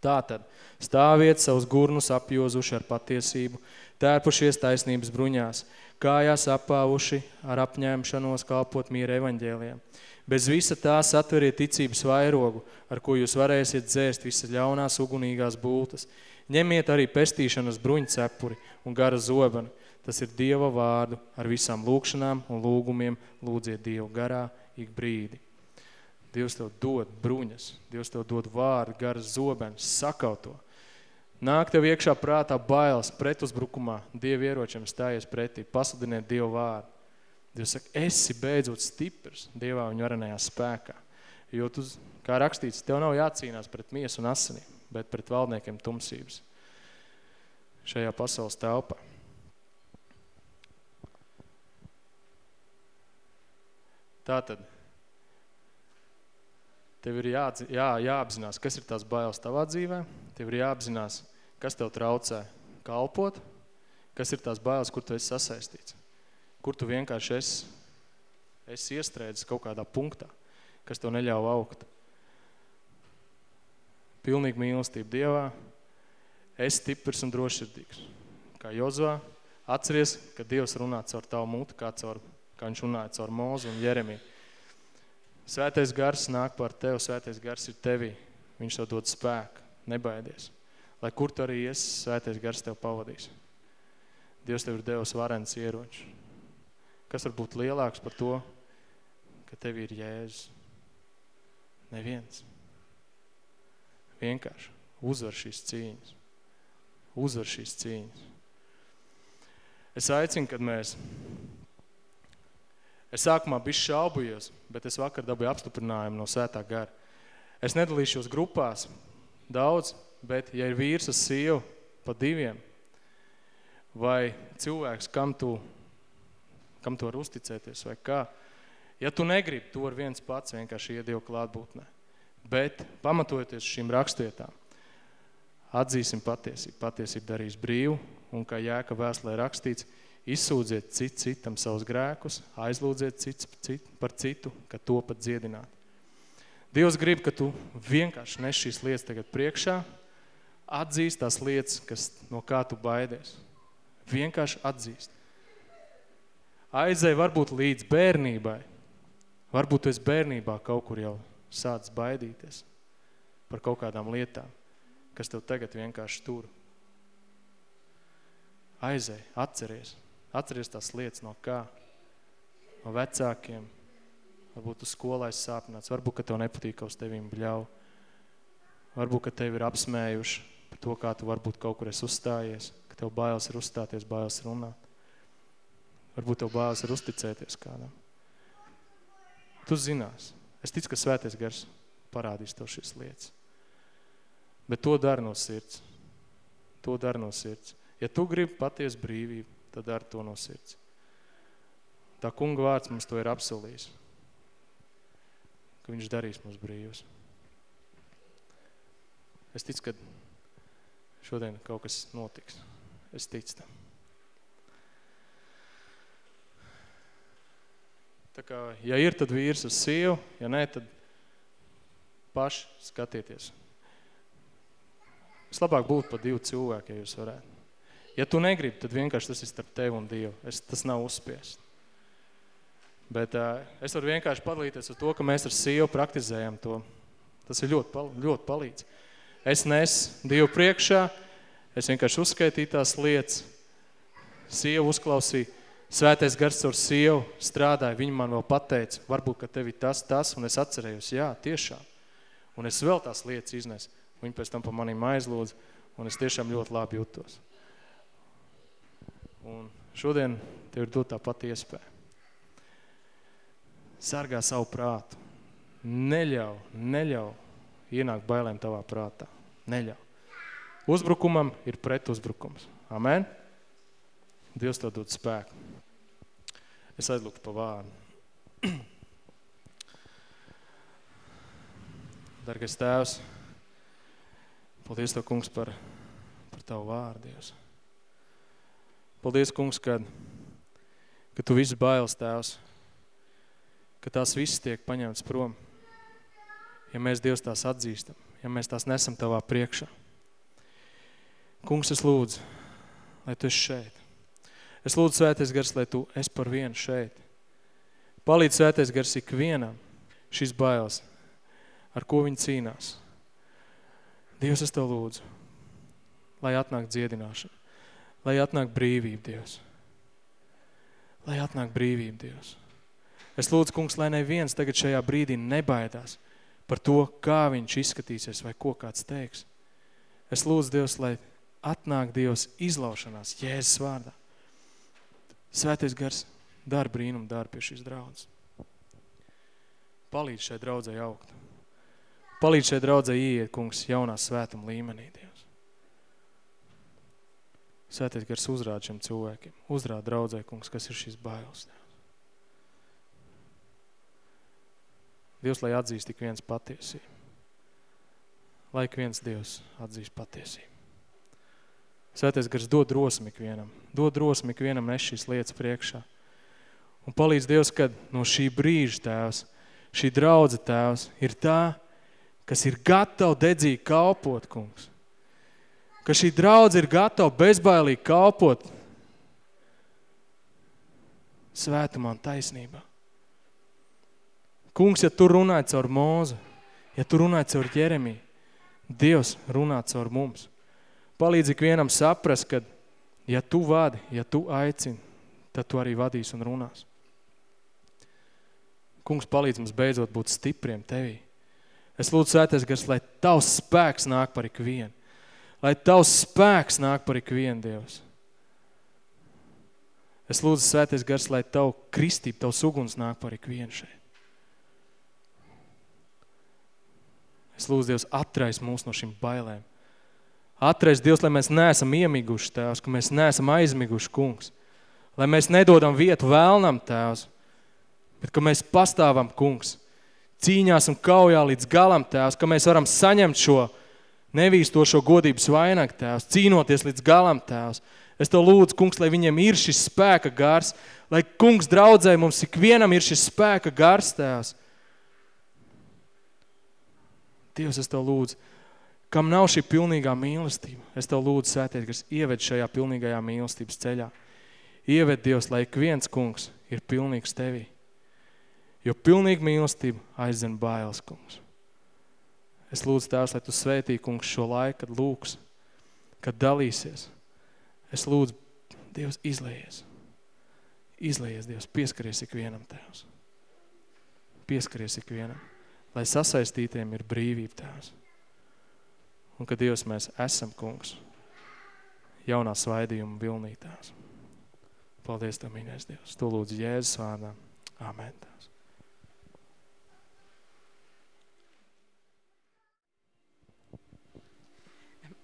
Tātad stāviet savus gurnus apjozuši ar patiesību, tērpušies taisnības bruņās, kājās apāvuši ar apņēmšanos kalpot mīra evaņģēliem. Bez visa tā satveriet ticības vairogu, ar ko jūs varēsiet dzēst visas ļaunās ugunīgās bultas. Ņemiet arī pestīšanas bruņcepuri un gara zobeni, Tas ir Dieva vārdu ar visām lūkšanām un lūgumiem lūdziet Dievu garā ik brīdi. Dievs tev dod bruņas, Dievs tev dod vārdu, garas zobenes, sakaut to. Nāk tev iekšā prātā bailes pretuzbrukumā, Dievu ieročiem stājies pretī, pasludiniet Dievu vārdu. Dievs saka, esi beidzot stiprs Dievā viņa varenajā spēkā. Jo tu, kā rakstīts, tev nav jācīnās pret miesu un asinīm, bet pret valdniekiem tumsības šajā pasaules telpā. Tātad, tev ir jā, jā, jāapzinās, kas ir tās bailes tavā dzīvē, tev ir jāapzinās, kas tev traucē kalpot, kas ir tās bailes, kur tu esi sasaistīts, kur tu vienkārši esi, esi iestrēdzis kaut kādā punktā, kas tev neļauj augt. Pilnīgi mīlestība Dievā, esi stiprs un drošsirdīgs. Kā Jozvā, atceries, ka Dievs runā caur tavu mutu, kā caur kā viņš runāja caur Mūzu un Jeremiju. Svētais gars nāk par tevi, svētais gars ir tevī. Viņš tev dod spēku, nebaidies. Lai kur tu arī ies, svētais gars tev pavadīs. Dievs tev ir devis varens ieroči. Kas var būt lielāks par to, ka tev ir Jēzus? Neviens. Vienkārši uzvar šīs cīņas. Uzvar šīs cīņas. Es aicinu, kad mēs Es sākumā biju šaubujos, bet es vakar dabūju apstiprinājumu no svētā gara. Es nedalīšos grupās daudz, bet ja ir vīrs uz sievu pa diviem, vai cilvēks, kam tu, kam tu var uzticēties, vai kā, ja tu negribi, tu var viens pats vienkārši iedievu klātbūtnē. Bet, pamatojoties šīm rakstietām, atzīsim patiesību. Patiesība darīs brīvu, un kā Jēka vēstulē rakstīts, Izsūdziet cit citam savus grēkus, aizlūdziet cits cit, par citu, ka to pat dziedināt. Dievs grib, ka tu vienkārši nes šīs lietas tagad priekšā, atzīst tās lietas, kas, no kā tu baidies. Vienkārši atzīst. Aizēj varbūt līdz bērnībai. Varbūt esi bērnībā kaut kur jau sāc baidīties par kaut kādām lietām, kas tev tagad vienkārši tur. Aizēj, atceries. Atceries tās lietas no kā? No vecākiem. Varbūt tu skolā esi sāpināts. Varbūt, ka tev nepatīk, ka uz tevīm bļauj. Varbūt, ka tevi ir apsmējuši par to, kā tu varbūt kaut kur esi uzstājies. Ka tev bailes ir uzstāties, bailes runāt. Varbūt tev bailes ir uzticēties kādam. Tu zinās. Es ticu, ka svētais gars parādīs tev šīs lietas. Bet to dara no sirds. To dara no sirds. Ja tu gribi paties brīvību, tad dar to no sirds. Tā kunga vārds mums to ir apsolījis, ka viņš darīs mums brīvus. Es ticu, ka šodien kaut kas notiks. Es ticu tam. Tā kā, ja ir, tad vīrs uz sievu, ja nē, tad paši skatieties. Vislabāk būtu pa divu cilvēku, ja jūs varētu. Ja tu negribi, tad vienkārši tas ir starp tevi un Dievu. Es, tas nav uzspiest. Bet uh, es varu vienkārši padalīties ar to, ka mēs ar sievu praktizējam to. Tas ir ļoti, pal ļoti palīdz. Es nes Dievu priekšā, es vienkārši uzskaitīju tās lietas, sievu uzklausīju, svētais gars ar sievu strādāja, viņa man vēl pateica, varbūt, ka tev ir tas, tas, un es atcerējos, jā, tiešām. Un es vēl tās lietas iznesu. Viņa pēc tam pa manīm aizlūdz, un es tiešām ļoti labi jūtos. Un šodien tev ir dot tā pati iespēja. Sargā savu prātu. Neļauj, neļauj ienākt bailēm tavā prātā. Neļauj. Uzbrukumam ir pretuzbrukums. Amen? Dievs to dod spēku. Es aizlūktu pa vārdu. Dargais tēvs, paldies Tev, kungs, par, par Tavu vārdu, Dievs. Paldies, kungs, kad, ka Tu viss bailes, tēvs, ka tās viss tiek paņemts prom, ja mēs Dievs tās atzīstam, ja mēs tās nesam Tavā priekšā. Kungs, es lūdzu, lai Tu esi šeit. Es lūdzu, svētais gars, lai Tu esi par vienu šeit. Palīdz svētais gars ikvienam šīs bailes, ar ko viņi cīnās. Dievs, es Tev lūdzu, lai atnāk dziedināšana, lai atnāk brīvība, Dievs. Lai atnāk brīvība, Dievs. Es lūdzu, kungs, lai neviens tagad šajā brīdī nebaidās par to, kā viņš izskatīsies vai ko kāds teiks. Es lūdzu, Dievs, lai atnāk Dievs izlaušanās Jēzus vārdā. Svētais gars dar brīnumu dar pie šīs draudzes. Palīdz šai draudzei augt. Palīdz šai draudzei ieiet, kungs, jaunā svētuma līmenī, Dievs. Svētais gars uzrāda šiem cilvēkiem. Uzrāda draudzē, kungs, kas ir šīs bailes, Dievs. Lai atzīst tik viens patiesību. Lai viens Dievs atzīst patiesību. Svētais gars dod drosmi ikvienam. Dod drosmi ikvienam nes šīs lietas priekšā. Un palīdz Dievs, kad no šī brīža tēvs, šī draudze tēvs ir tā, kas ir gatava dedzīgi kalpot, kungs. Ka šī draudze ir gatava bezbailīgi kalpot svētumā un taisnībā. Kungs, ja tu runāji caur mūzu, ja tu runāji caur Jeremiju, Dievs runā caur mums. Palīdz ikvienam saprast, ka ja tu vadi, ja tu aicini, tad tu arī vadīs un runās. Kungs, palīdz mums beidzot būt stipriem Tevī. Es lūdzu svētais gars, lai Tavs spēks nāk par ikvienu. Lai Tavs spēks nāk par ikvienu, Dievs. Es lūdzu svētais gars, lai Tavu kristību, Tavs uguns nāk par ikvienu šeit. Es lūdzu, Dievs, atrais mūs no šīm bailēm. Atrais, Dievs, lai mēs neesam iemiguši, Tēvs, ka mēs neesam aizmiguši, kungs. Lai mēs nedodam vietu vēlnam, Tēvs, bet ka mēs pastāvam, kungs, cīņās un kaujā līdz galam, Tēvs, ka mēs varam saņemt šo nevīstošo godības vainagu, Tēvs, cīnoties līdz galam, Tēvs. Es Tev lūdzu, kungs, lai viņiem ir šis spēka gars, lai kungs draudzē mums ikvienam ir šis spēka gars, Tēvs, Dievs, es Tev lūdzu, kam nav šī pilnīgā mīlestība, es Tev lūdzu, svēties, kas ieved šajā pilnīgajā mīlestības ceļā. Ieved Dievs, lai ik viens kungs ir pilnīgs Tevī. Jo pilnīga mīlestība aizdzen bailes, kungs. Es lūdzu, Tēvs, lai Tu svētī, kungs, šo laiku, kad lūks, kad dalīsies. Es lūdzu, Dievs, izlējies. Izlējies, Dievs, pieskaries ikvienam, Tēvs. Pieskaries ikvienam lai sasaistītiem ir brīvība tēvs. Un ka Dievs mēs esam, kungs, jaunā svaidījuma vilnī tēvs. Paldies Tev, mīļais Dievs. Tu lūdzu Jēzus vārdā. Amen, tēvs.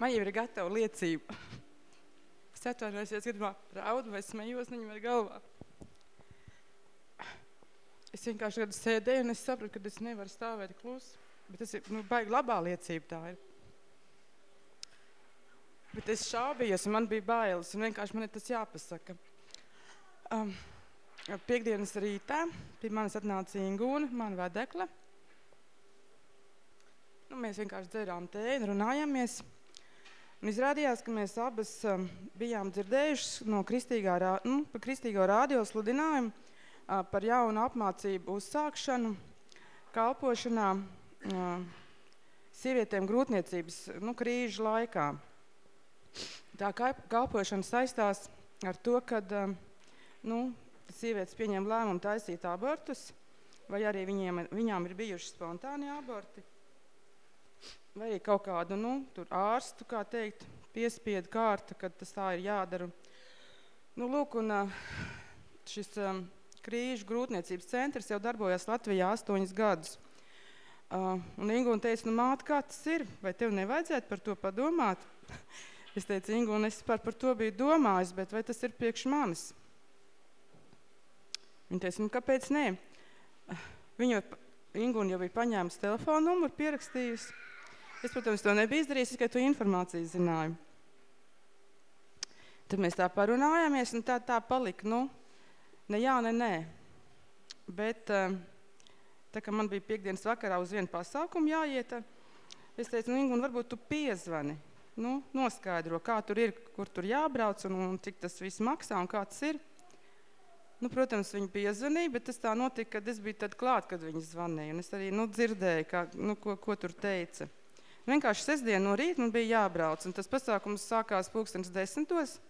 Man jau ir gatava liecība. Es atvainojos, ja es gadījumā raudu vai smējos, viņam ir galvā. Es vienkārši kad sēdēju un es sapratu, ka es nevaru stāvēt klusi. Bet tas ir nu, baigi labā liecība tā ir. Bet es šaubījos un man bija bailes un vienkārši man ir tas jāpasaka. Um, piekdienas rītā pie manis atnāca Ingūna, man vedekle. Nu, mēs vienkārši dzerām tēju un runājāmies. Un izrādījās, ka mēs abas um, bijām dzirdējušas no kristīgā, nu, pa kristīgo radio sludinājumu, ā, par jaunu apmācību uzsākšanu kalpošanā ā, sievietēm grūtniecības nu, krīžu laikā. Tā kā kalpošana saistās ar to, kad ā, nu, sievietes pieņem lēmumu taisīt abortus, vai arī viņiem, viņām ir bijuši spontāni aborti, vai arī kaut kādu nu, tur ārstu, kā teikt, piespiedu kārta, kad tas tā ir jādara. Nu, lūk, un ā, šis um, krīžu grūtniecības centrs jau darbojas Latvijā astoņus gadus. Uh, un Ingūna teica, nu māte, kā tas ir? Vai tev nevajadzētu par to padomāt? es teicu, Ingūna, es par, par to biju domājis, bet vai tas ir priekš manis? Viņa teica, nu kāpēc nē? Viņa, Ingūna jau ir paņēmusi telefonu numuru, pierakstījusi. Es, protams, to nebiju izdarījis, tikai to informāciju zināju. Tad mēs tā parunājāmies, un tā, tā palika, nu, ne jā, ne nē. Bet, uh, tā kā man bija piekdienas vakarā uz vienu pasākumu jāiet, es teicu, nu, Ingūna, varbūt tu piezvani, nu, noskaidro, kā tur ir, kur tur jābrauc un, un cik tas viss maksā un kā tas ir. Nu, protams, viņi piezvanīja, bet tas tā notika, kad es biju tad klāt, kad viņi zvanīja. Un es arī nu, dzirdēju, kā, nu, ko, ko tur teica. Vienkārši sestdien no rīta man bija jābrauc, un tas pasākums sākās pulkstens desmitos.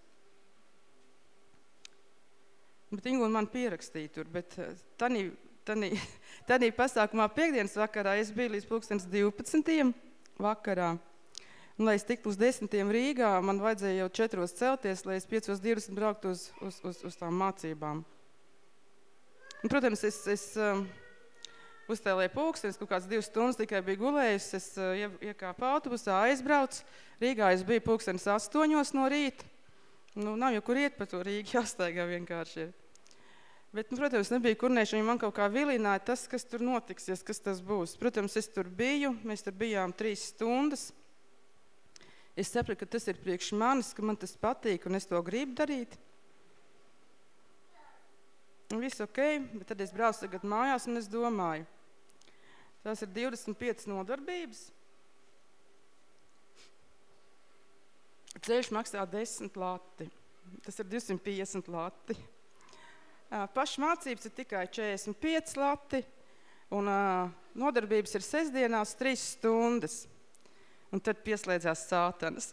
Bet Ingūna man pierakstīja tur, bet eh, tanī, tanī, tanī pasākumā piekdienas vakarā es biju līdz pulkstens 12. vakarā. Un, lai es tiktu uz desmitiem Rīgā, man vajadzēja jau četros celties, lai es piecos divas brauktu uz, uz, uz, uz tām mācībām. Un, protams, es, es um, uztēlēju pulkstenis, kaut kāds divas stundas tikai biju gulējusi, es uh, iekāpu autobusā, aizbraucu. Rīgā es biju pulkstenis astoņos no rīta. Nu, nav jau kur iet pa to Rīgu, jāstaigā vienkārši ir. Bet, nu, protams, nebija kurnēšana, man kaut kā vilināja tas, kas tur notiksies, kas tas būs. Protams, es tur biju, mēs tur bijām trīs stundas. Es sapratu, ka tas ir priekš manis, ka man tas patīk un es to gribu darīt. Un viss ok, bet tad es braucu tagad mājās un es domāju, tās ir 25 nodarbības. Ceļš maksā 10 lati. Tas ir 250 lati. Pašas mācības ir tikai 45 lati, un nodarbības ir sestdienās 3 stundas. Un tad pieslēdzās sātanas.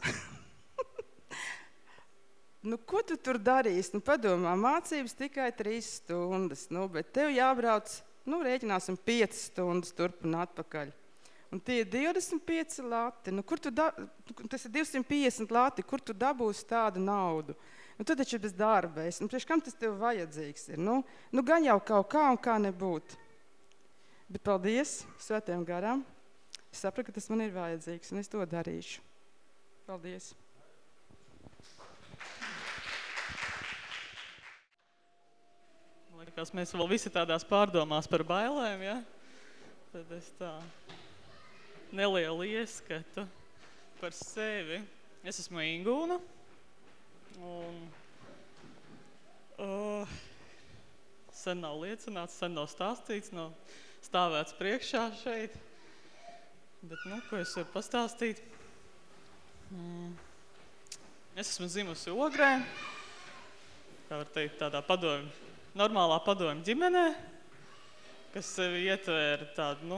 nu, ko tu tur darīsi? Nu, padomā, mācības tikai 3 stundas, nu, bet tev jābrauc, nu, rēķināsim 5 stundas turp un atpakaļ. Un tie ir 25 lati. Nu, kur tu da, tas ir 250 lati, kur tu dabūsi tādu naudu? Nu, tu taču bez darba esi. Nu, priekš kam tas tev vajadzīgs ir? Nu, nu, gan jau kaut kā un kā nebūt. Bet paldies svētiem garām. Es sapratu, ka tas man ir vajadzīgs, un es to darīšu. Paldies! Man liekas, mēs vēl visi tādās pārdomās par bailēm, ja? Tad es tā nelielu ieskatu par sevi. Es esmu Ingūna, un uh, sen nav liecināts, sen nav stāstīts, nav stāvēts priekšā šeit. Bet, nu, ko es varu pastāstīt? Mm. Es esmu zimusi Ogrē, kā var teikt, tādā padomju, normālā padomju ģimenē, kas sevi ietvēra tādu, nu,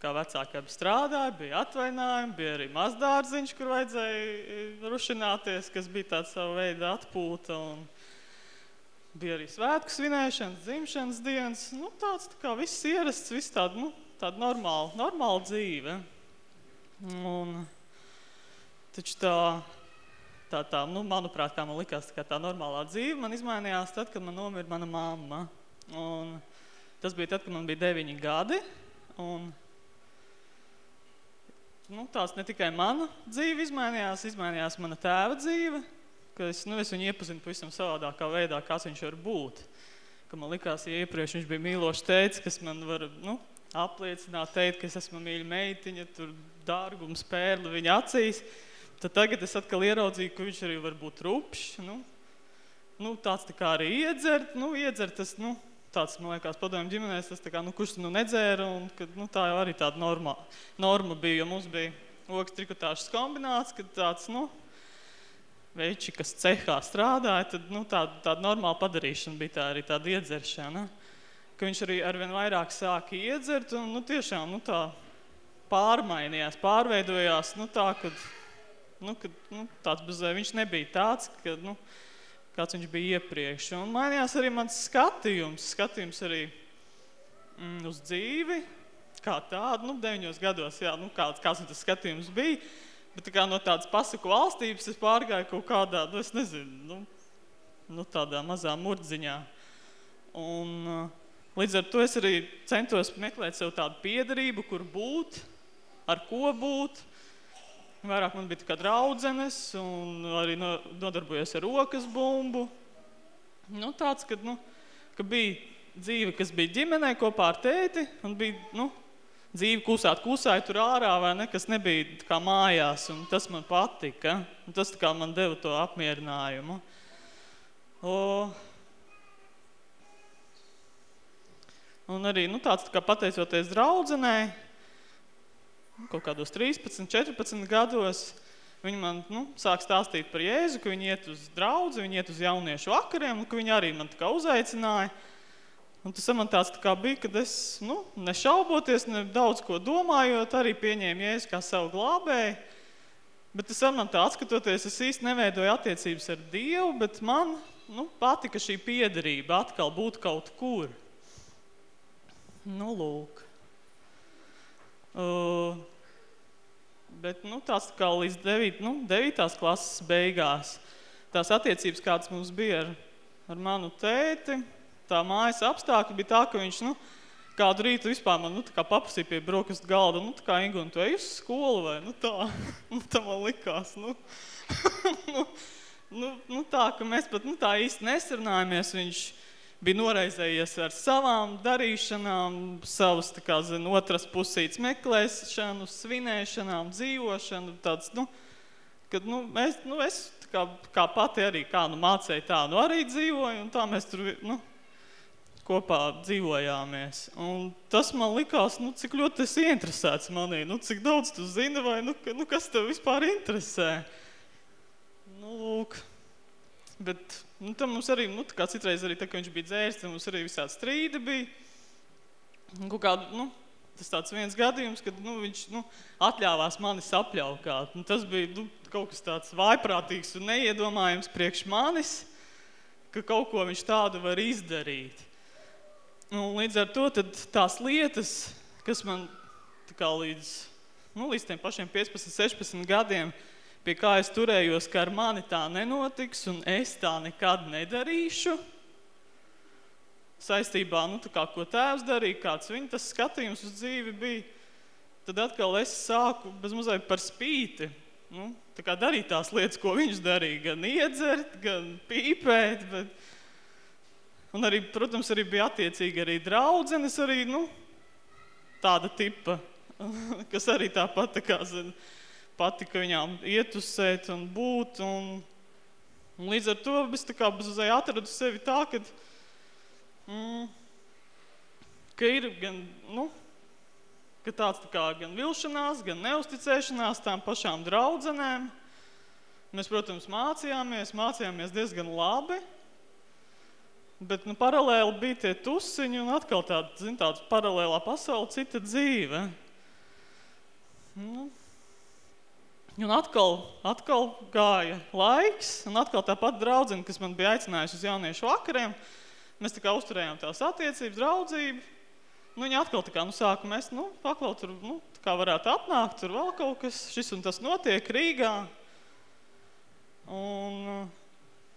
kā vecākiem strādāja, bija atvainājumi, bija arī mazdārziņš, kur vajadzēja rušināties, kas bija tāds savu veidu atpūta, un bija arī svētku svinēšanas, dzimšanas dienas, nu, tāds tā kā viss ierasts, viss tāda, nu, tāda normāla, normāla dzīve. Un, taču tā, tā, tā, nu, manuprāt, kā man likās, tā, tā normālā dzīve, man izmainījās tad, kad man nomira mana mamma. Un tas bija tad, kad man bija deviņi gadi. Un, nu, tās ne tikai mana dzīve izmainījās, izmainījās mana tēva dzīve, ka es, nu, es viņu iepazinu pavisam savādākā veidā, kāds viņš var būt. Ka man likās, ja iepriekš viņš bija mīlošs teicis, kas man var, nu, apliecināt, teikt, ka es esmu mīļa meitiņa, tur dārgums, pērli viņa acīs, tad tagad es atkal ieraudzīju, ka viņš arī var būt rupšs, nu, nu tāds tā kā arī iedzert, nu, iedzert tas, nu, tāds, man liekas, padomju ģimenēs, tas tā kā, nu, kurš nu nedzēra, un, kad, nu, tā jau arī tāda norma, norma bija, jo mums bija ogas trikotāšas kombināts, kad tāds, nu, veči, kas cehā strādāja, tad, nu, tāda, tāda normāla padarīšana bija tā arī tāda iedzeršana. Ka viņš arī arvien vairāk sāka iedzert un, nu, tiešām, nu, tā pārmainījās, pārveidojās, nu, tā, kad, nu, kad, nu, tāds bez, viņš nebija tāds, kad, nu, kāds viņš bija iepriekš. Un mainījās arī mans skatījums, skatījums arī mm, uz dzīvi, kā tādu, nu, deviņos gados, jā, nu, kāds, kāds tas skatījums bija, bet tā kā no tādas pasaku valstības es pārgāju kaut kādā, nu, es nezinu, nu, nu tādā mazā murdziņā. Un, uh, Līdz ar to es arī centos meklēt sev tādu piedarību, kur būt, ar ko būt. Vairāk man bija kā draudzenes un arī nodarbojos ar rokas bumbu. Nu, tāds, kad, nu, ka bija dzīve, kas bija ģimenē kopā ar tēti un bija, nu, dzīve klusāt, klusāja tur ārā vai ne, kas nebija kā mājās un tas man patika. Un tas tā kā man deva to apmierinājumu. O, Un arī nu, tāds tā kā pateicoties draudzenei, kaut kādos 13, 14 gados, viņi man nu, sāk stāstīt par Jēzu, ka viņi iet uz draudzi, viņi iet uz jauniešu vakariem, un ka viņi arī man tā kā uzaicināja. Un tas man tāds tā kā bija, kad es nu, nešauboties, ne daudz ko domājot, arī pieņēmu Jēzu kā savu glābēju. Bet tas man tā atskatoties, es īsti neveidoju attiecības ar Dievu, bet man nu, patika šī piederība atkal būt kaut kur. Nu, lūk. Uh, bet nu, tās kā līdz 9, nu, 9. klases beigās, tās attiecības, kādas mums bija ar, ar manu tēti, tā mājas apstākļi bija tā, ka viņš, nu, kādu rītu vispār man, nu, paprasīja pie brokastu galda, nu, tā kā Ingu, un tu ej uz skolu vai, nu, tā, nu, tā man likās, nu, nu, nu, nu, tā, ka mēs pat, nu, tā īsti nesarunājamies, viņš, bija noraizējies ar savām darīšanām, savas, tā kā, zin, otras pusītes meklēšanu, svinēšanām, dzīvošanu, tāds, nu, kad, nu, mēs, nu, es kā, kā pati arī kā, nu, mācēju tā, nu, arī dzīvoju, un tā mēs tur, nu, kopā dzīvojāmies. Un tas man likās, nu, cik ļoti esi interesēts manī, nu, cik daudz tu zini, vai, nu, nu kas tev vispār interesē. Nu, lūk, bet Nu, tam mums arī, nu, kā citreiz arī tā, ka viņš bija dzērs, tad mums arī visādi strīdi bija. Kaut kādu, nu, tas tāds viens gadījums, kad, nu, viņš, nu, atļāvās mani sapļaukāt. Un tas bija, nu, kaut kas tāds vaiprātīgs un neiedomājams priekš manis, ka kaut ko viņš tādu var izdarīt. Un līdz ar to tad tās lietas, kas man tā kā līdz, nu, līdz tiem pašiem 15, 16 gadiem, pie kā es turējos, ka ar mani tā nenotiks un es tā nekad nedarīšu. Saistībā, nu, tā kā, ko tēvs darīja, kāds viņa tas skatījums uz dzīvi bija, tad atkal es sāku bez mazliet par spīti, nu, tā kā darīt tās lietas, ko viņš darīja, gan iedzert, gan pīpēt, bet... Un arī, protams, arī bija attiecīgi arī draudzenes, arī, nu, tāda tipa, kas arī tāpat, tā kā, zina, patika viņām ietusēt un būt. Un, un līdz ar to es tā kā bezuzēji atradu sevi tā, ka, mm, ka ir gan, nu, ka tāds tā kā gan vilšanās, gan neusticēšanās tām pašām draudzenēm. Mēs, protams, mācījāmies, mācījāmies diezgan labi, bet nu, paralēli bija tie tusiņi un atkal tāda, zin, tāda paralēlā pasaule, cita dzīve. Nu, Un atkal, atkal gāja laiks, un atkal tā pat draudzene, kas man bija aicinājusi uz jauniešu vakariem, mēs tā kā uzturējām tās attiecības, draudzību. Nu, viņi atkal tā kā, nu, sāka mēs, nu, paklau tur, nu, tā kā varētu atnākt, tur vēl kaut kas, šis un tas notiek Rīgā. Un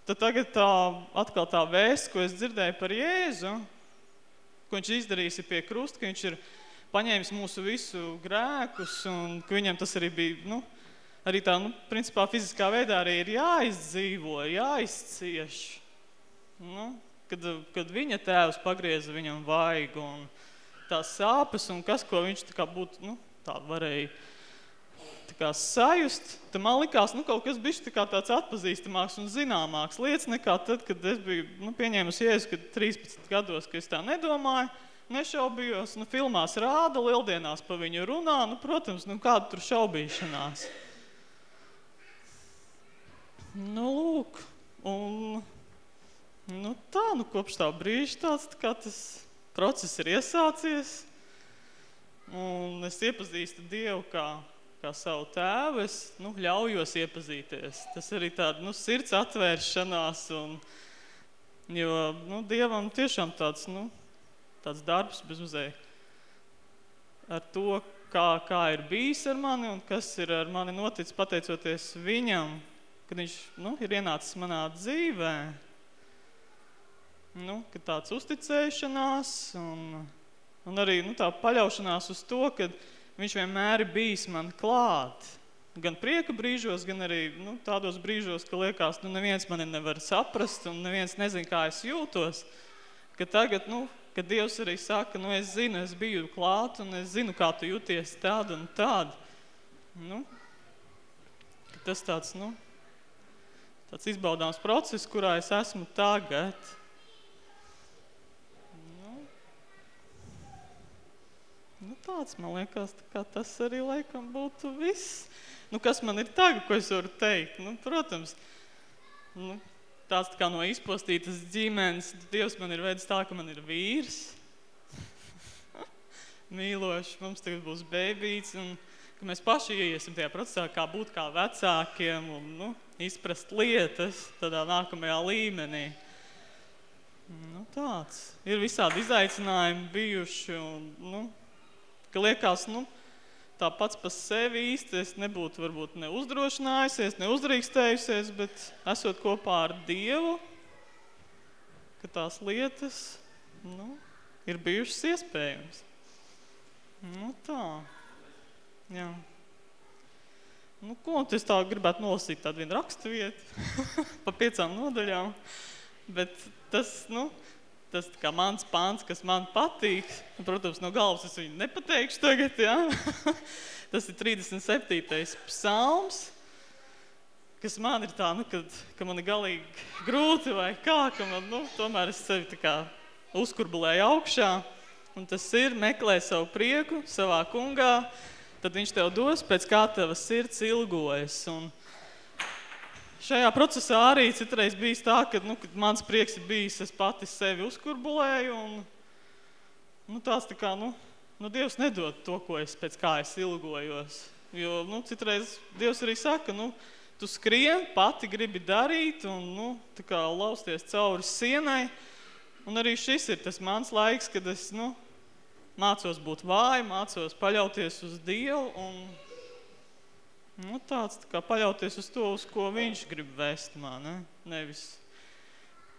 tad tagad tā, atkal tā vēsts, ko es dzirdēju par Jēzu, ko viņš izdarījis pie krusta, ka viņš ir paņēmis mūsu visu grēkus, un ka viņam tas arī bija, nu, arī tā, nu, principā fiziskā veidā arī ir jāizdzīvo, jāizcieš. Nu, kad, kad viņa tēvs pagrieza viņam vaigu un tās sāpes un kas, ko viņš tā kā būtu, nu, tā varēja tā kā sajust, tad man likās, nu, kaut kas bišķi tā kā tāds atpazīstamāks un zināmāks lietas nekā tad, kad es biju, nu, pieņēmus Jēzus, kad 13 gados, ka es tā nedomāju, nešaubījos, nu, filmās rāda, lieldienās pa viņu runā, nu, protams, nu, kāda tur šaubīšanās. Nu, lūk, un nu, tā, nu, kopš tā brīža tāds tā kā tas process ir iesācies, un es iepazīstu Dievu kā, kā savu tēvu, es nu, ļaujos iepazīties. Tas arī tāda nu, sirds atvēršanās, un, jo nu, Dievam tiešām tāds, nu, tāds darbs bez uzēja ar to, kā, kā ir bijis ar mani un kas ir ar mani noticis pateicoties viņam, kad viņš nu, ir ienācis manā dzīvē. Nu, kad tāds uzticēšanās un, un arī nu, tā paļaušanās uz to, ka viņš vienmēr ir bijis man klāt. Gan prieka brīžos, gan arī nu, tādos brīžos, ka liekas, nu neviens mani nevar saprast un neviens nezin, kā es jūtos. Ka tagad, nu, ka Dievs arī saka, nu es zinu, es biju klāt un es zinu, kā tu jūties tādu un tādu. Nu, tas tāds, nu, tāds izbaudāms process, kurā es esmu tagad. Nu, nu tāds, man liekas, kā tas arī laikam būtu viss. Nu, kas man ir tagad, ko es varu teikt? Nu, protams, nu, tāds tā kā no izpostītas ģimenes, Dievs man ir veids tā, ka man ir vīrs, mīlošs, mums tagad būs bēbīts, un ka mēs paši ieiesim tajā procesā, kā būt kā vecākiem un nu, izprast lietas tādā nākamajā līmenī. Nu, tāds. Ir visādi izaicinājumi bijuši, un, nu, ka liekas, nu, tā pats par sevi īsti es nebūtu varbūt ne uzdrošinājusies, ne uzdrīkstējusies, bet esot kopā ar Dievu, ka tās lietas nu, ir bijušas iespējams. Nu tā, jā. Nu, ko, es tā gribētu nolasīt tādu vienu rakstu vietu pa piecām nodaļām, bet tas, nu, tas kā mans pāns, kas man patīk. Protams, no galvas es viņu nepateikšu tagad, ja? tas ir 37. psalms, kas man ir tā, nu, kad, ka man ir galīgi grūti vai kā, ka man, nu, tomēr es sevi tā kā uzkurbulēju augšā. Un tas ir meklē savu prieku savā kungā, tad viņš tev dos pēc kā tava sirds ilgojas. Un, Šajā procesā arī citreiz bijis tā, ka, nu, kad mans prieks ir bijis, es pati sevi uzkurbulēju un nu, tās tā kā, nu, nu, Dievs nedod to, ko es pēc kā es ilgojos. Jo, nu, citreiz Dievs arī saka, nu, tu skrien, pati gribi darīt un, nu, tā kā lausties cauri sienai. Un arī šis ir tas mans laiks, kad es, nu, mācos būt vāji, mācos paļauties uz Dievu un Nu, tāds tā kā paļauties uz to, uz ko viņš grib vēst man, ne? nevis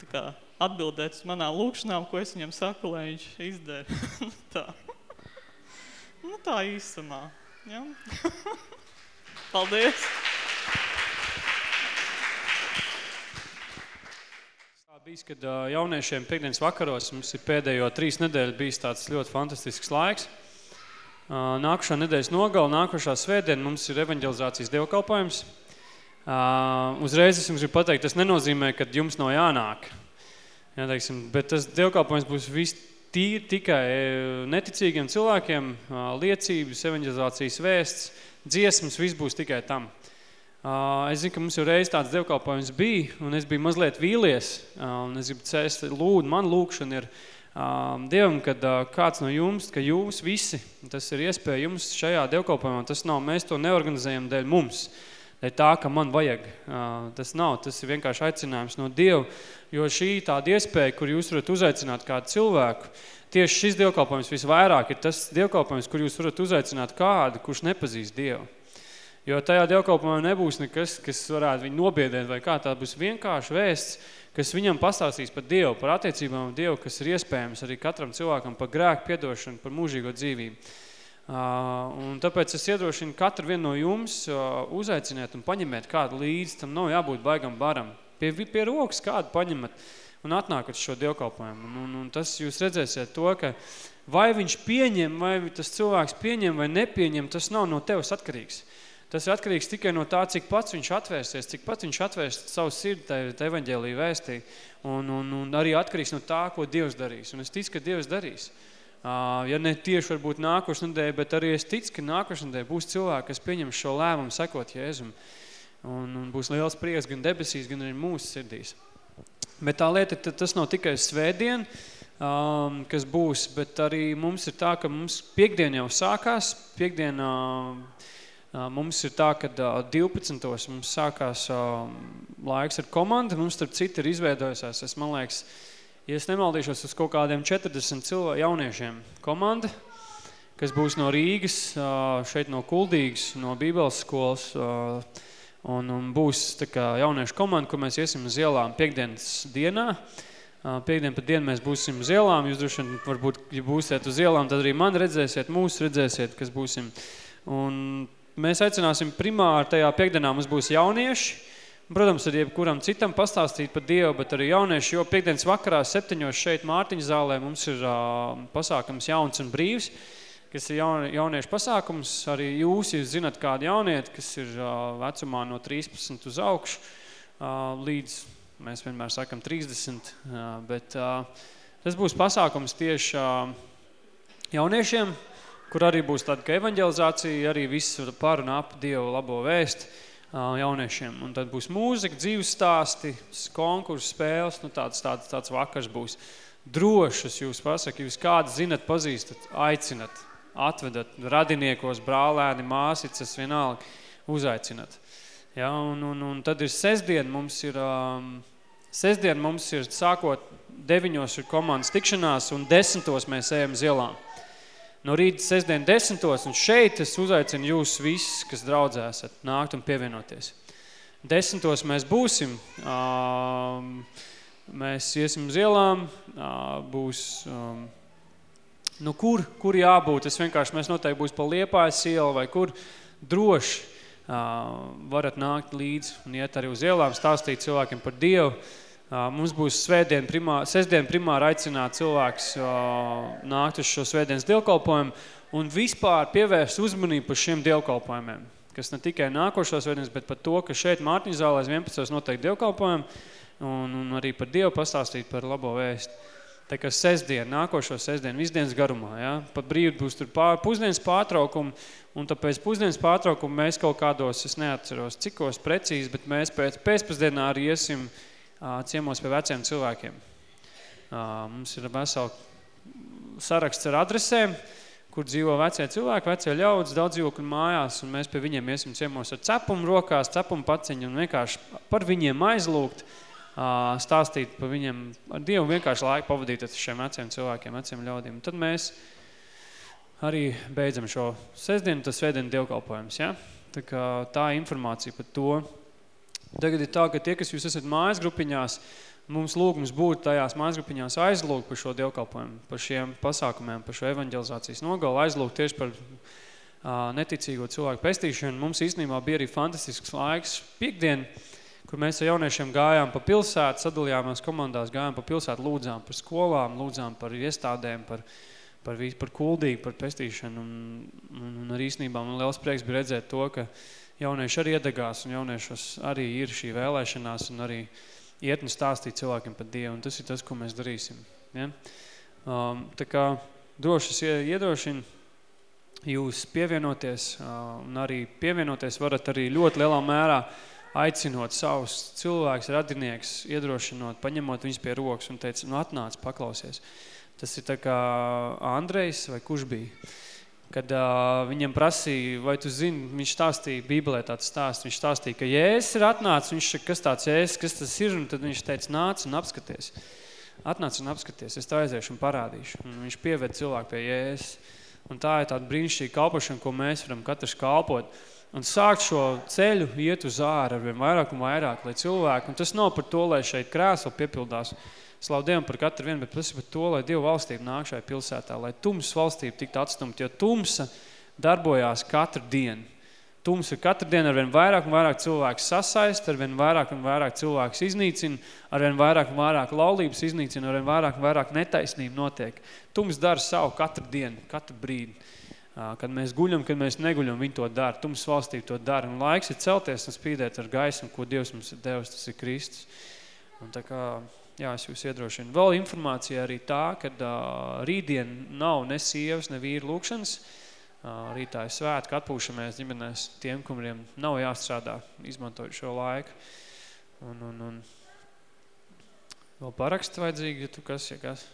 tā kā atbildēt uz manām lūkšanām, ko es viņam saku, lai viņš izdara. tā. Nu, tā īsumā. Ja? Paldies! Bijis, kad jauniešiem piekdienas vakaros mums ir pēdējo trīs nedēļu bijis tāds ļoti fantastisks laiks. Nākušā nedēļas nogala, nākušā svētdiena mums ir evanģelizācijas dievkalpojums. Uzreiz es jums gribu pateikt, tas nenozīmē, ka jums nav jānāk. Jā, teiksim, bet tas dievkalpojums būs viss tīri tikai neticīgiem cilvēkiem, liecības, evanģelizācijas vēsts, dziesmas, viss būs tikai tam. Es zinu, ka mums jau reiz tāds dievkalpojums bija, un es biju mazliet vīlies, un es gribu cēst, lūd, man lūkšana ir, Dievam, kad kāds no jums, ka jūs visi, tas ir iespēja jums šajā dievkalpojumā, tas nav, mēs to neorganizējam dēļ mums, dēļ tā, ka man vajag. Tas nav, tas ir vienkārši aicinājums no Dieva, jo šī tāda iespēja, kur jūs varat uzaicināt kādu cilvēku, tieši šis dievkalpojums visvairāk ir tas dievkalpojums, kur jūs varat uzaicināt kādu, kurš nepazīst Dievu. Jo tajā dievkalpojumā nebūs nekas, kas varētu viņu nobiedēt vai kā, tā būs vienkārši vēsts, kas viņam pastāstīs par Dievu, par attiecībām Dievu, kas ir iespējams arī katram cilvēkam par grēku piedošanu, par mūžīgo dzīvību. Uh, un tāpēc es iedrošinu katru vienu no jums uh, uzaiciniet un paņemiet kādu līdzi, tam nav jābūt baigam baram. Pie, pie rokas kādu paņemat un atnākat šo dievkalpojumu. Un, un, un tas jūs redzēsiet to, ka vai viņš pieņem, vai tas cilvēks pieņem vai nepieņem, tas nav no tevis atkarīgs. Tas ir atkarīgs tikai no tā, cik pats viņš atvērsies, cik pats viņš atvērst savu sirdi tai evaņģēliju vēstī. Un, un, un arī atkarīgs no tā, ko Dievs darīs. Un es ticu, ka Dievs darīs. Ja ne tieši varbūt nākošu nedēļu, bet arī es ticu, ka nākošu nedēļu būs cilvēki, kas pieņem šo lēmumu sekot Jēzum. Un, un būs liels prieks gan debesīs, gan arī mūsu sirdīs. Bet tā lieta, tas nav tikai svētdien, um, kas būs, bet arī mums ir tā, ka mums piekdien jau sākās, piekdien uh, mums ir tā, ka uh, 12. mums sākās laiks ar komandu, mums starp citu ir izveidojusies, es man liekas, ja es nemaldīšos uz kaut kādiem 40 cilvē, jauniešiem komanda, kas būs no Rīgas, šeit no Kuldīgas, no Bībeles skolas, un, un būs tā kā jauniešu komanda, kur mēs iesim uz ielām piekdienas dienā, Piektdien pa dienu mēs būsim uz ielām, jūs droši vien varbūt, ja būsiet uz ielām, tad arī man redzēsiet, mūs redzēsiet, kas būsim. Un mēs aicināsim primāri tajā piekdienā. Mums būs jaunieši, protams, ar jebkuram citam pastāstīt par Dievu, bet arī jaunieši, jo piekdienas vakarā septiņos šeit Mārtiņa zālē mums ir uh, pasākums jauns un brīvs, kas ir jaun, jauniešu pasākums. Arī jūs, jūs zinat kādu jaunieti, kas ir uh, vecumā no 13 uz augšu uh, līdz Mēs vienmēr sakam 30, bet tas būs pasākums tieši jauniešiem, kur arī būs tāda ka evaņģelizācija, arī viss par un ap Dievu labo vēst jauniešiem. Un tad būs mūzika, dzīves stāsti, konkursu spēles, nu tāds, tāds, tāds vakars būs. Drošas jūs pasaka, jūs kādu zinat, pazīstat, aicinat, atvedat radiniekos, brālēni, māsicas, vienalga, uzaicinat. Ja, un, un, un tad ir sestdien, mums ir, um, sestdien mums ir sākot deviņos ir komandas tikšanās un desmitos mēs ejam zielām. No rīta sestdien desmitos un šeit es uzaicinu jūs visus, kas draudzē esat, nākt un pievienoties. Desmitos mēs būsim, mēs iesim uz ielām, būs, nu kur, kur jābūt, es vienkārši, mēs noteikti būs pa Liepājas iela vai kur droši, varat nākt līdzi un iet arī uz ielām, stāstīt cilvēkiem par Dievu. Mums būs svētdien, primā, sestdien primāri aicināt cilvēks nākt uz šo svētdienas dievkalpojumu un vispār pievērst uzmanību par šiem dievkalpojumiem, kas ne tikai nākošos svētdienas, bet par to, ka šeit Mārtiņa zālēs 11. noteikti dievkalpojumi un, un arī par Dievu pastāstīt par labo vēstu. Tā kā sestdien, nākošo sestdien, visdienas garumā, ja? pat brīvi būs tur pār, pusdienas pārtraukumi, un tāpēc pusdienas pārtraukumu mēs kaut kādos, es neatceros cikos precīzi, bet mēs pēc pēcpusdienā arī iesim uh, ciemos pie veciem cilvēkiem. Mums ir veseli saraksts ar adresēm, kur dzīvo vecie cilvēki, vecie ļaudis, daudz dzīvokļu mājās, un mēs pie viņiem iesim ciemos ar cepumu rokās, cepumu paciņu, un vienkārši par viņiem aizlūgt, stāstīt par viņiem, ar Dievu vienkārši laiku pavadīt ar šiem veciem cilvēkiem, veciem ļaudīm. Un tad mēs arī beidzam šo sestdienu, tas svētdienu dievkalpojums, ja? Tā kā tā informācija par to. Tagad ir tā, ka tie, kas jūs esat mājas grupiņās, mums lūgums būt tajās mājas grupiņās aizlūgt par šo dievkalpojumu, par šiem pasākumiem, par šo evaņģelizācijas nogalu, aizlūgt tieši par uh, neticīgo cilvēku pestīšanu. Mums īstenībā bija arī fantastisks laiks piekdien, kur mēs ar jauniešiem gājām pa pilsētu, sadalījāmies komandās, gājām pa pilsētu, lūdzām par skolām, lūdzām par iestādēm, par, par, par kuldīgu, par pestīšanu. Un, un, un ar īstenībā man liels prieks bija redzēt to, ka jaunieši arī iedegās un jauniešos arī ir šī vēlēšanās un arī iet un stāstīt cilvēkiem par Dievu. Un tas ir tas, ko mēs darīsim. Ja? Um, tā kā droši es iedošinu jūs pievienoties uh, un arī pievienoties varat arī ļoti lielā mērā aicinot savus cilvēkus, radinieks, iedrošinot, paņemot viņus pie rokas un teica, nu atnāc, paklausies. Tas ir tā kā Andrejs vai kurš bija. Kad uh, viņam prasīja, vai tu zini, viņš stāstīja, Bībelē tāds stāsts, viņš stāstīja, ka Jēzus ir atnācis, viņš saka, kas tāds Jēzus, kas tas ir, un tad viņš teica, nāc un apskaties. Atnāc un apskaties, es tā aiziešu un parādīšu. Un viņš pieved cilvēku pie Jēzus. Un tā ir tāda brīnišķīga kalpošana, ko mēs varam katrs kalpot un sākt šo ceļu iet uz ārā ar vien vairāk un vairāk, lai cilvēki, un tas nav par to, lai šeit krēsli piepildās, slavu Dievam par katru vienu, bet ir par to, lai Dievu valstība nāk šai pilsētā, lai tums valstība tiktu atstumt, jo tumsa darbojās katru dienu. Tums ir katru dienu ar vien vairāk un vairāk cilvēku sasaist, ar vien vairāk un vairāk cilvēks iznīcina, ar vien vairāk un vairāk laulības iznīcina, ar vien vairāk un vairāk netaisnība notiek. Tums dara savu katru dienu, katru brīdi. Kad mēs guļam, kad mēs neguļam, viņi to dara. Tums valstī to dara. Un laiks ir celties un spīdēt ar gaismu, ko Dievs mums ir devis, tas ir Kristus. Un tā kā, jā, es jūs iedrošinu. Vēl informācija arī tā, ka uh, rītdien nav ne sievas, ne vīru lūkšanas. Uh, rītā ir svētki, atpūšamies ģimenēs tiem, kuriem nav jāstrādā, izmantojot šo laiku. Un, un, un vēl parakstu vajadzīgi, ja tu kas, ja kas?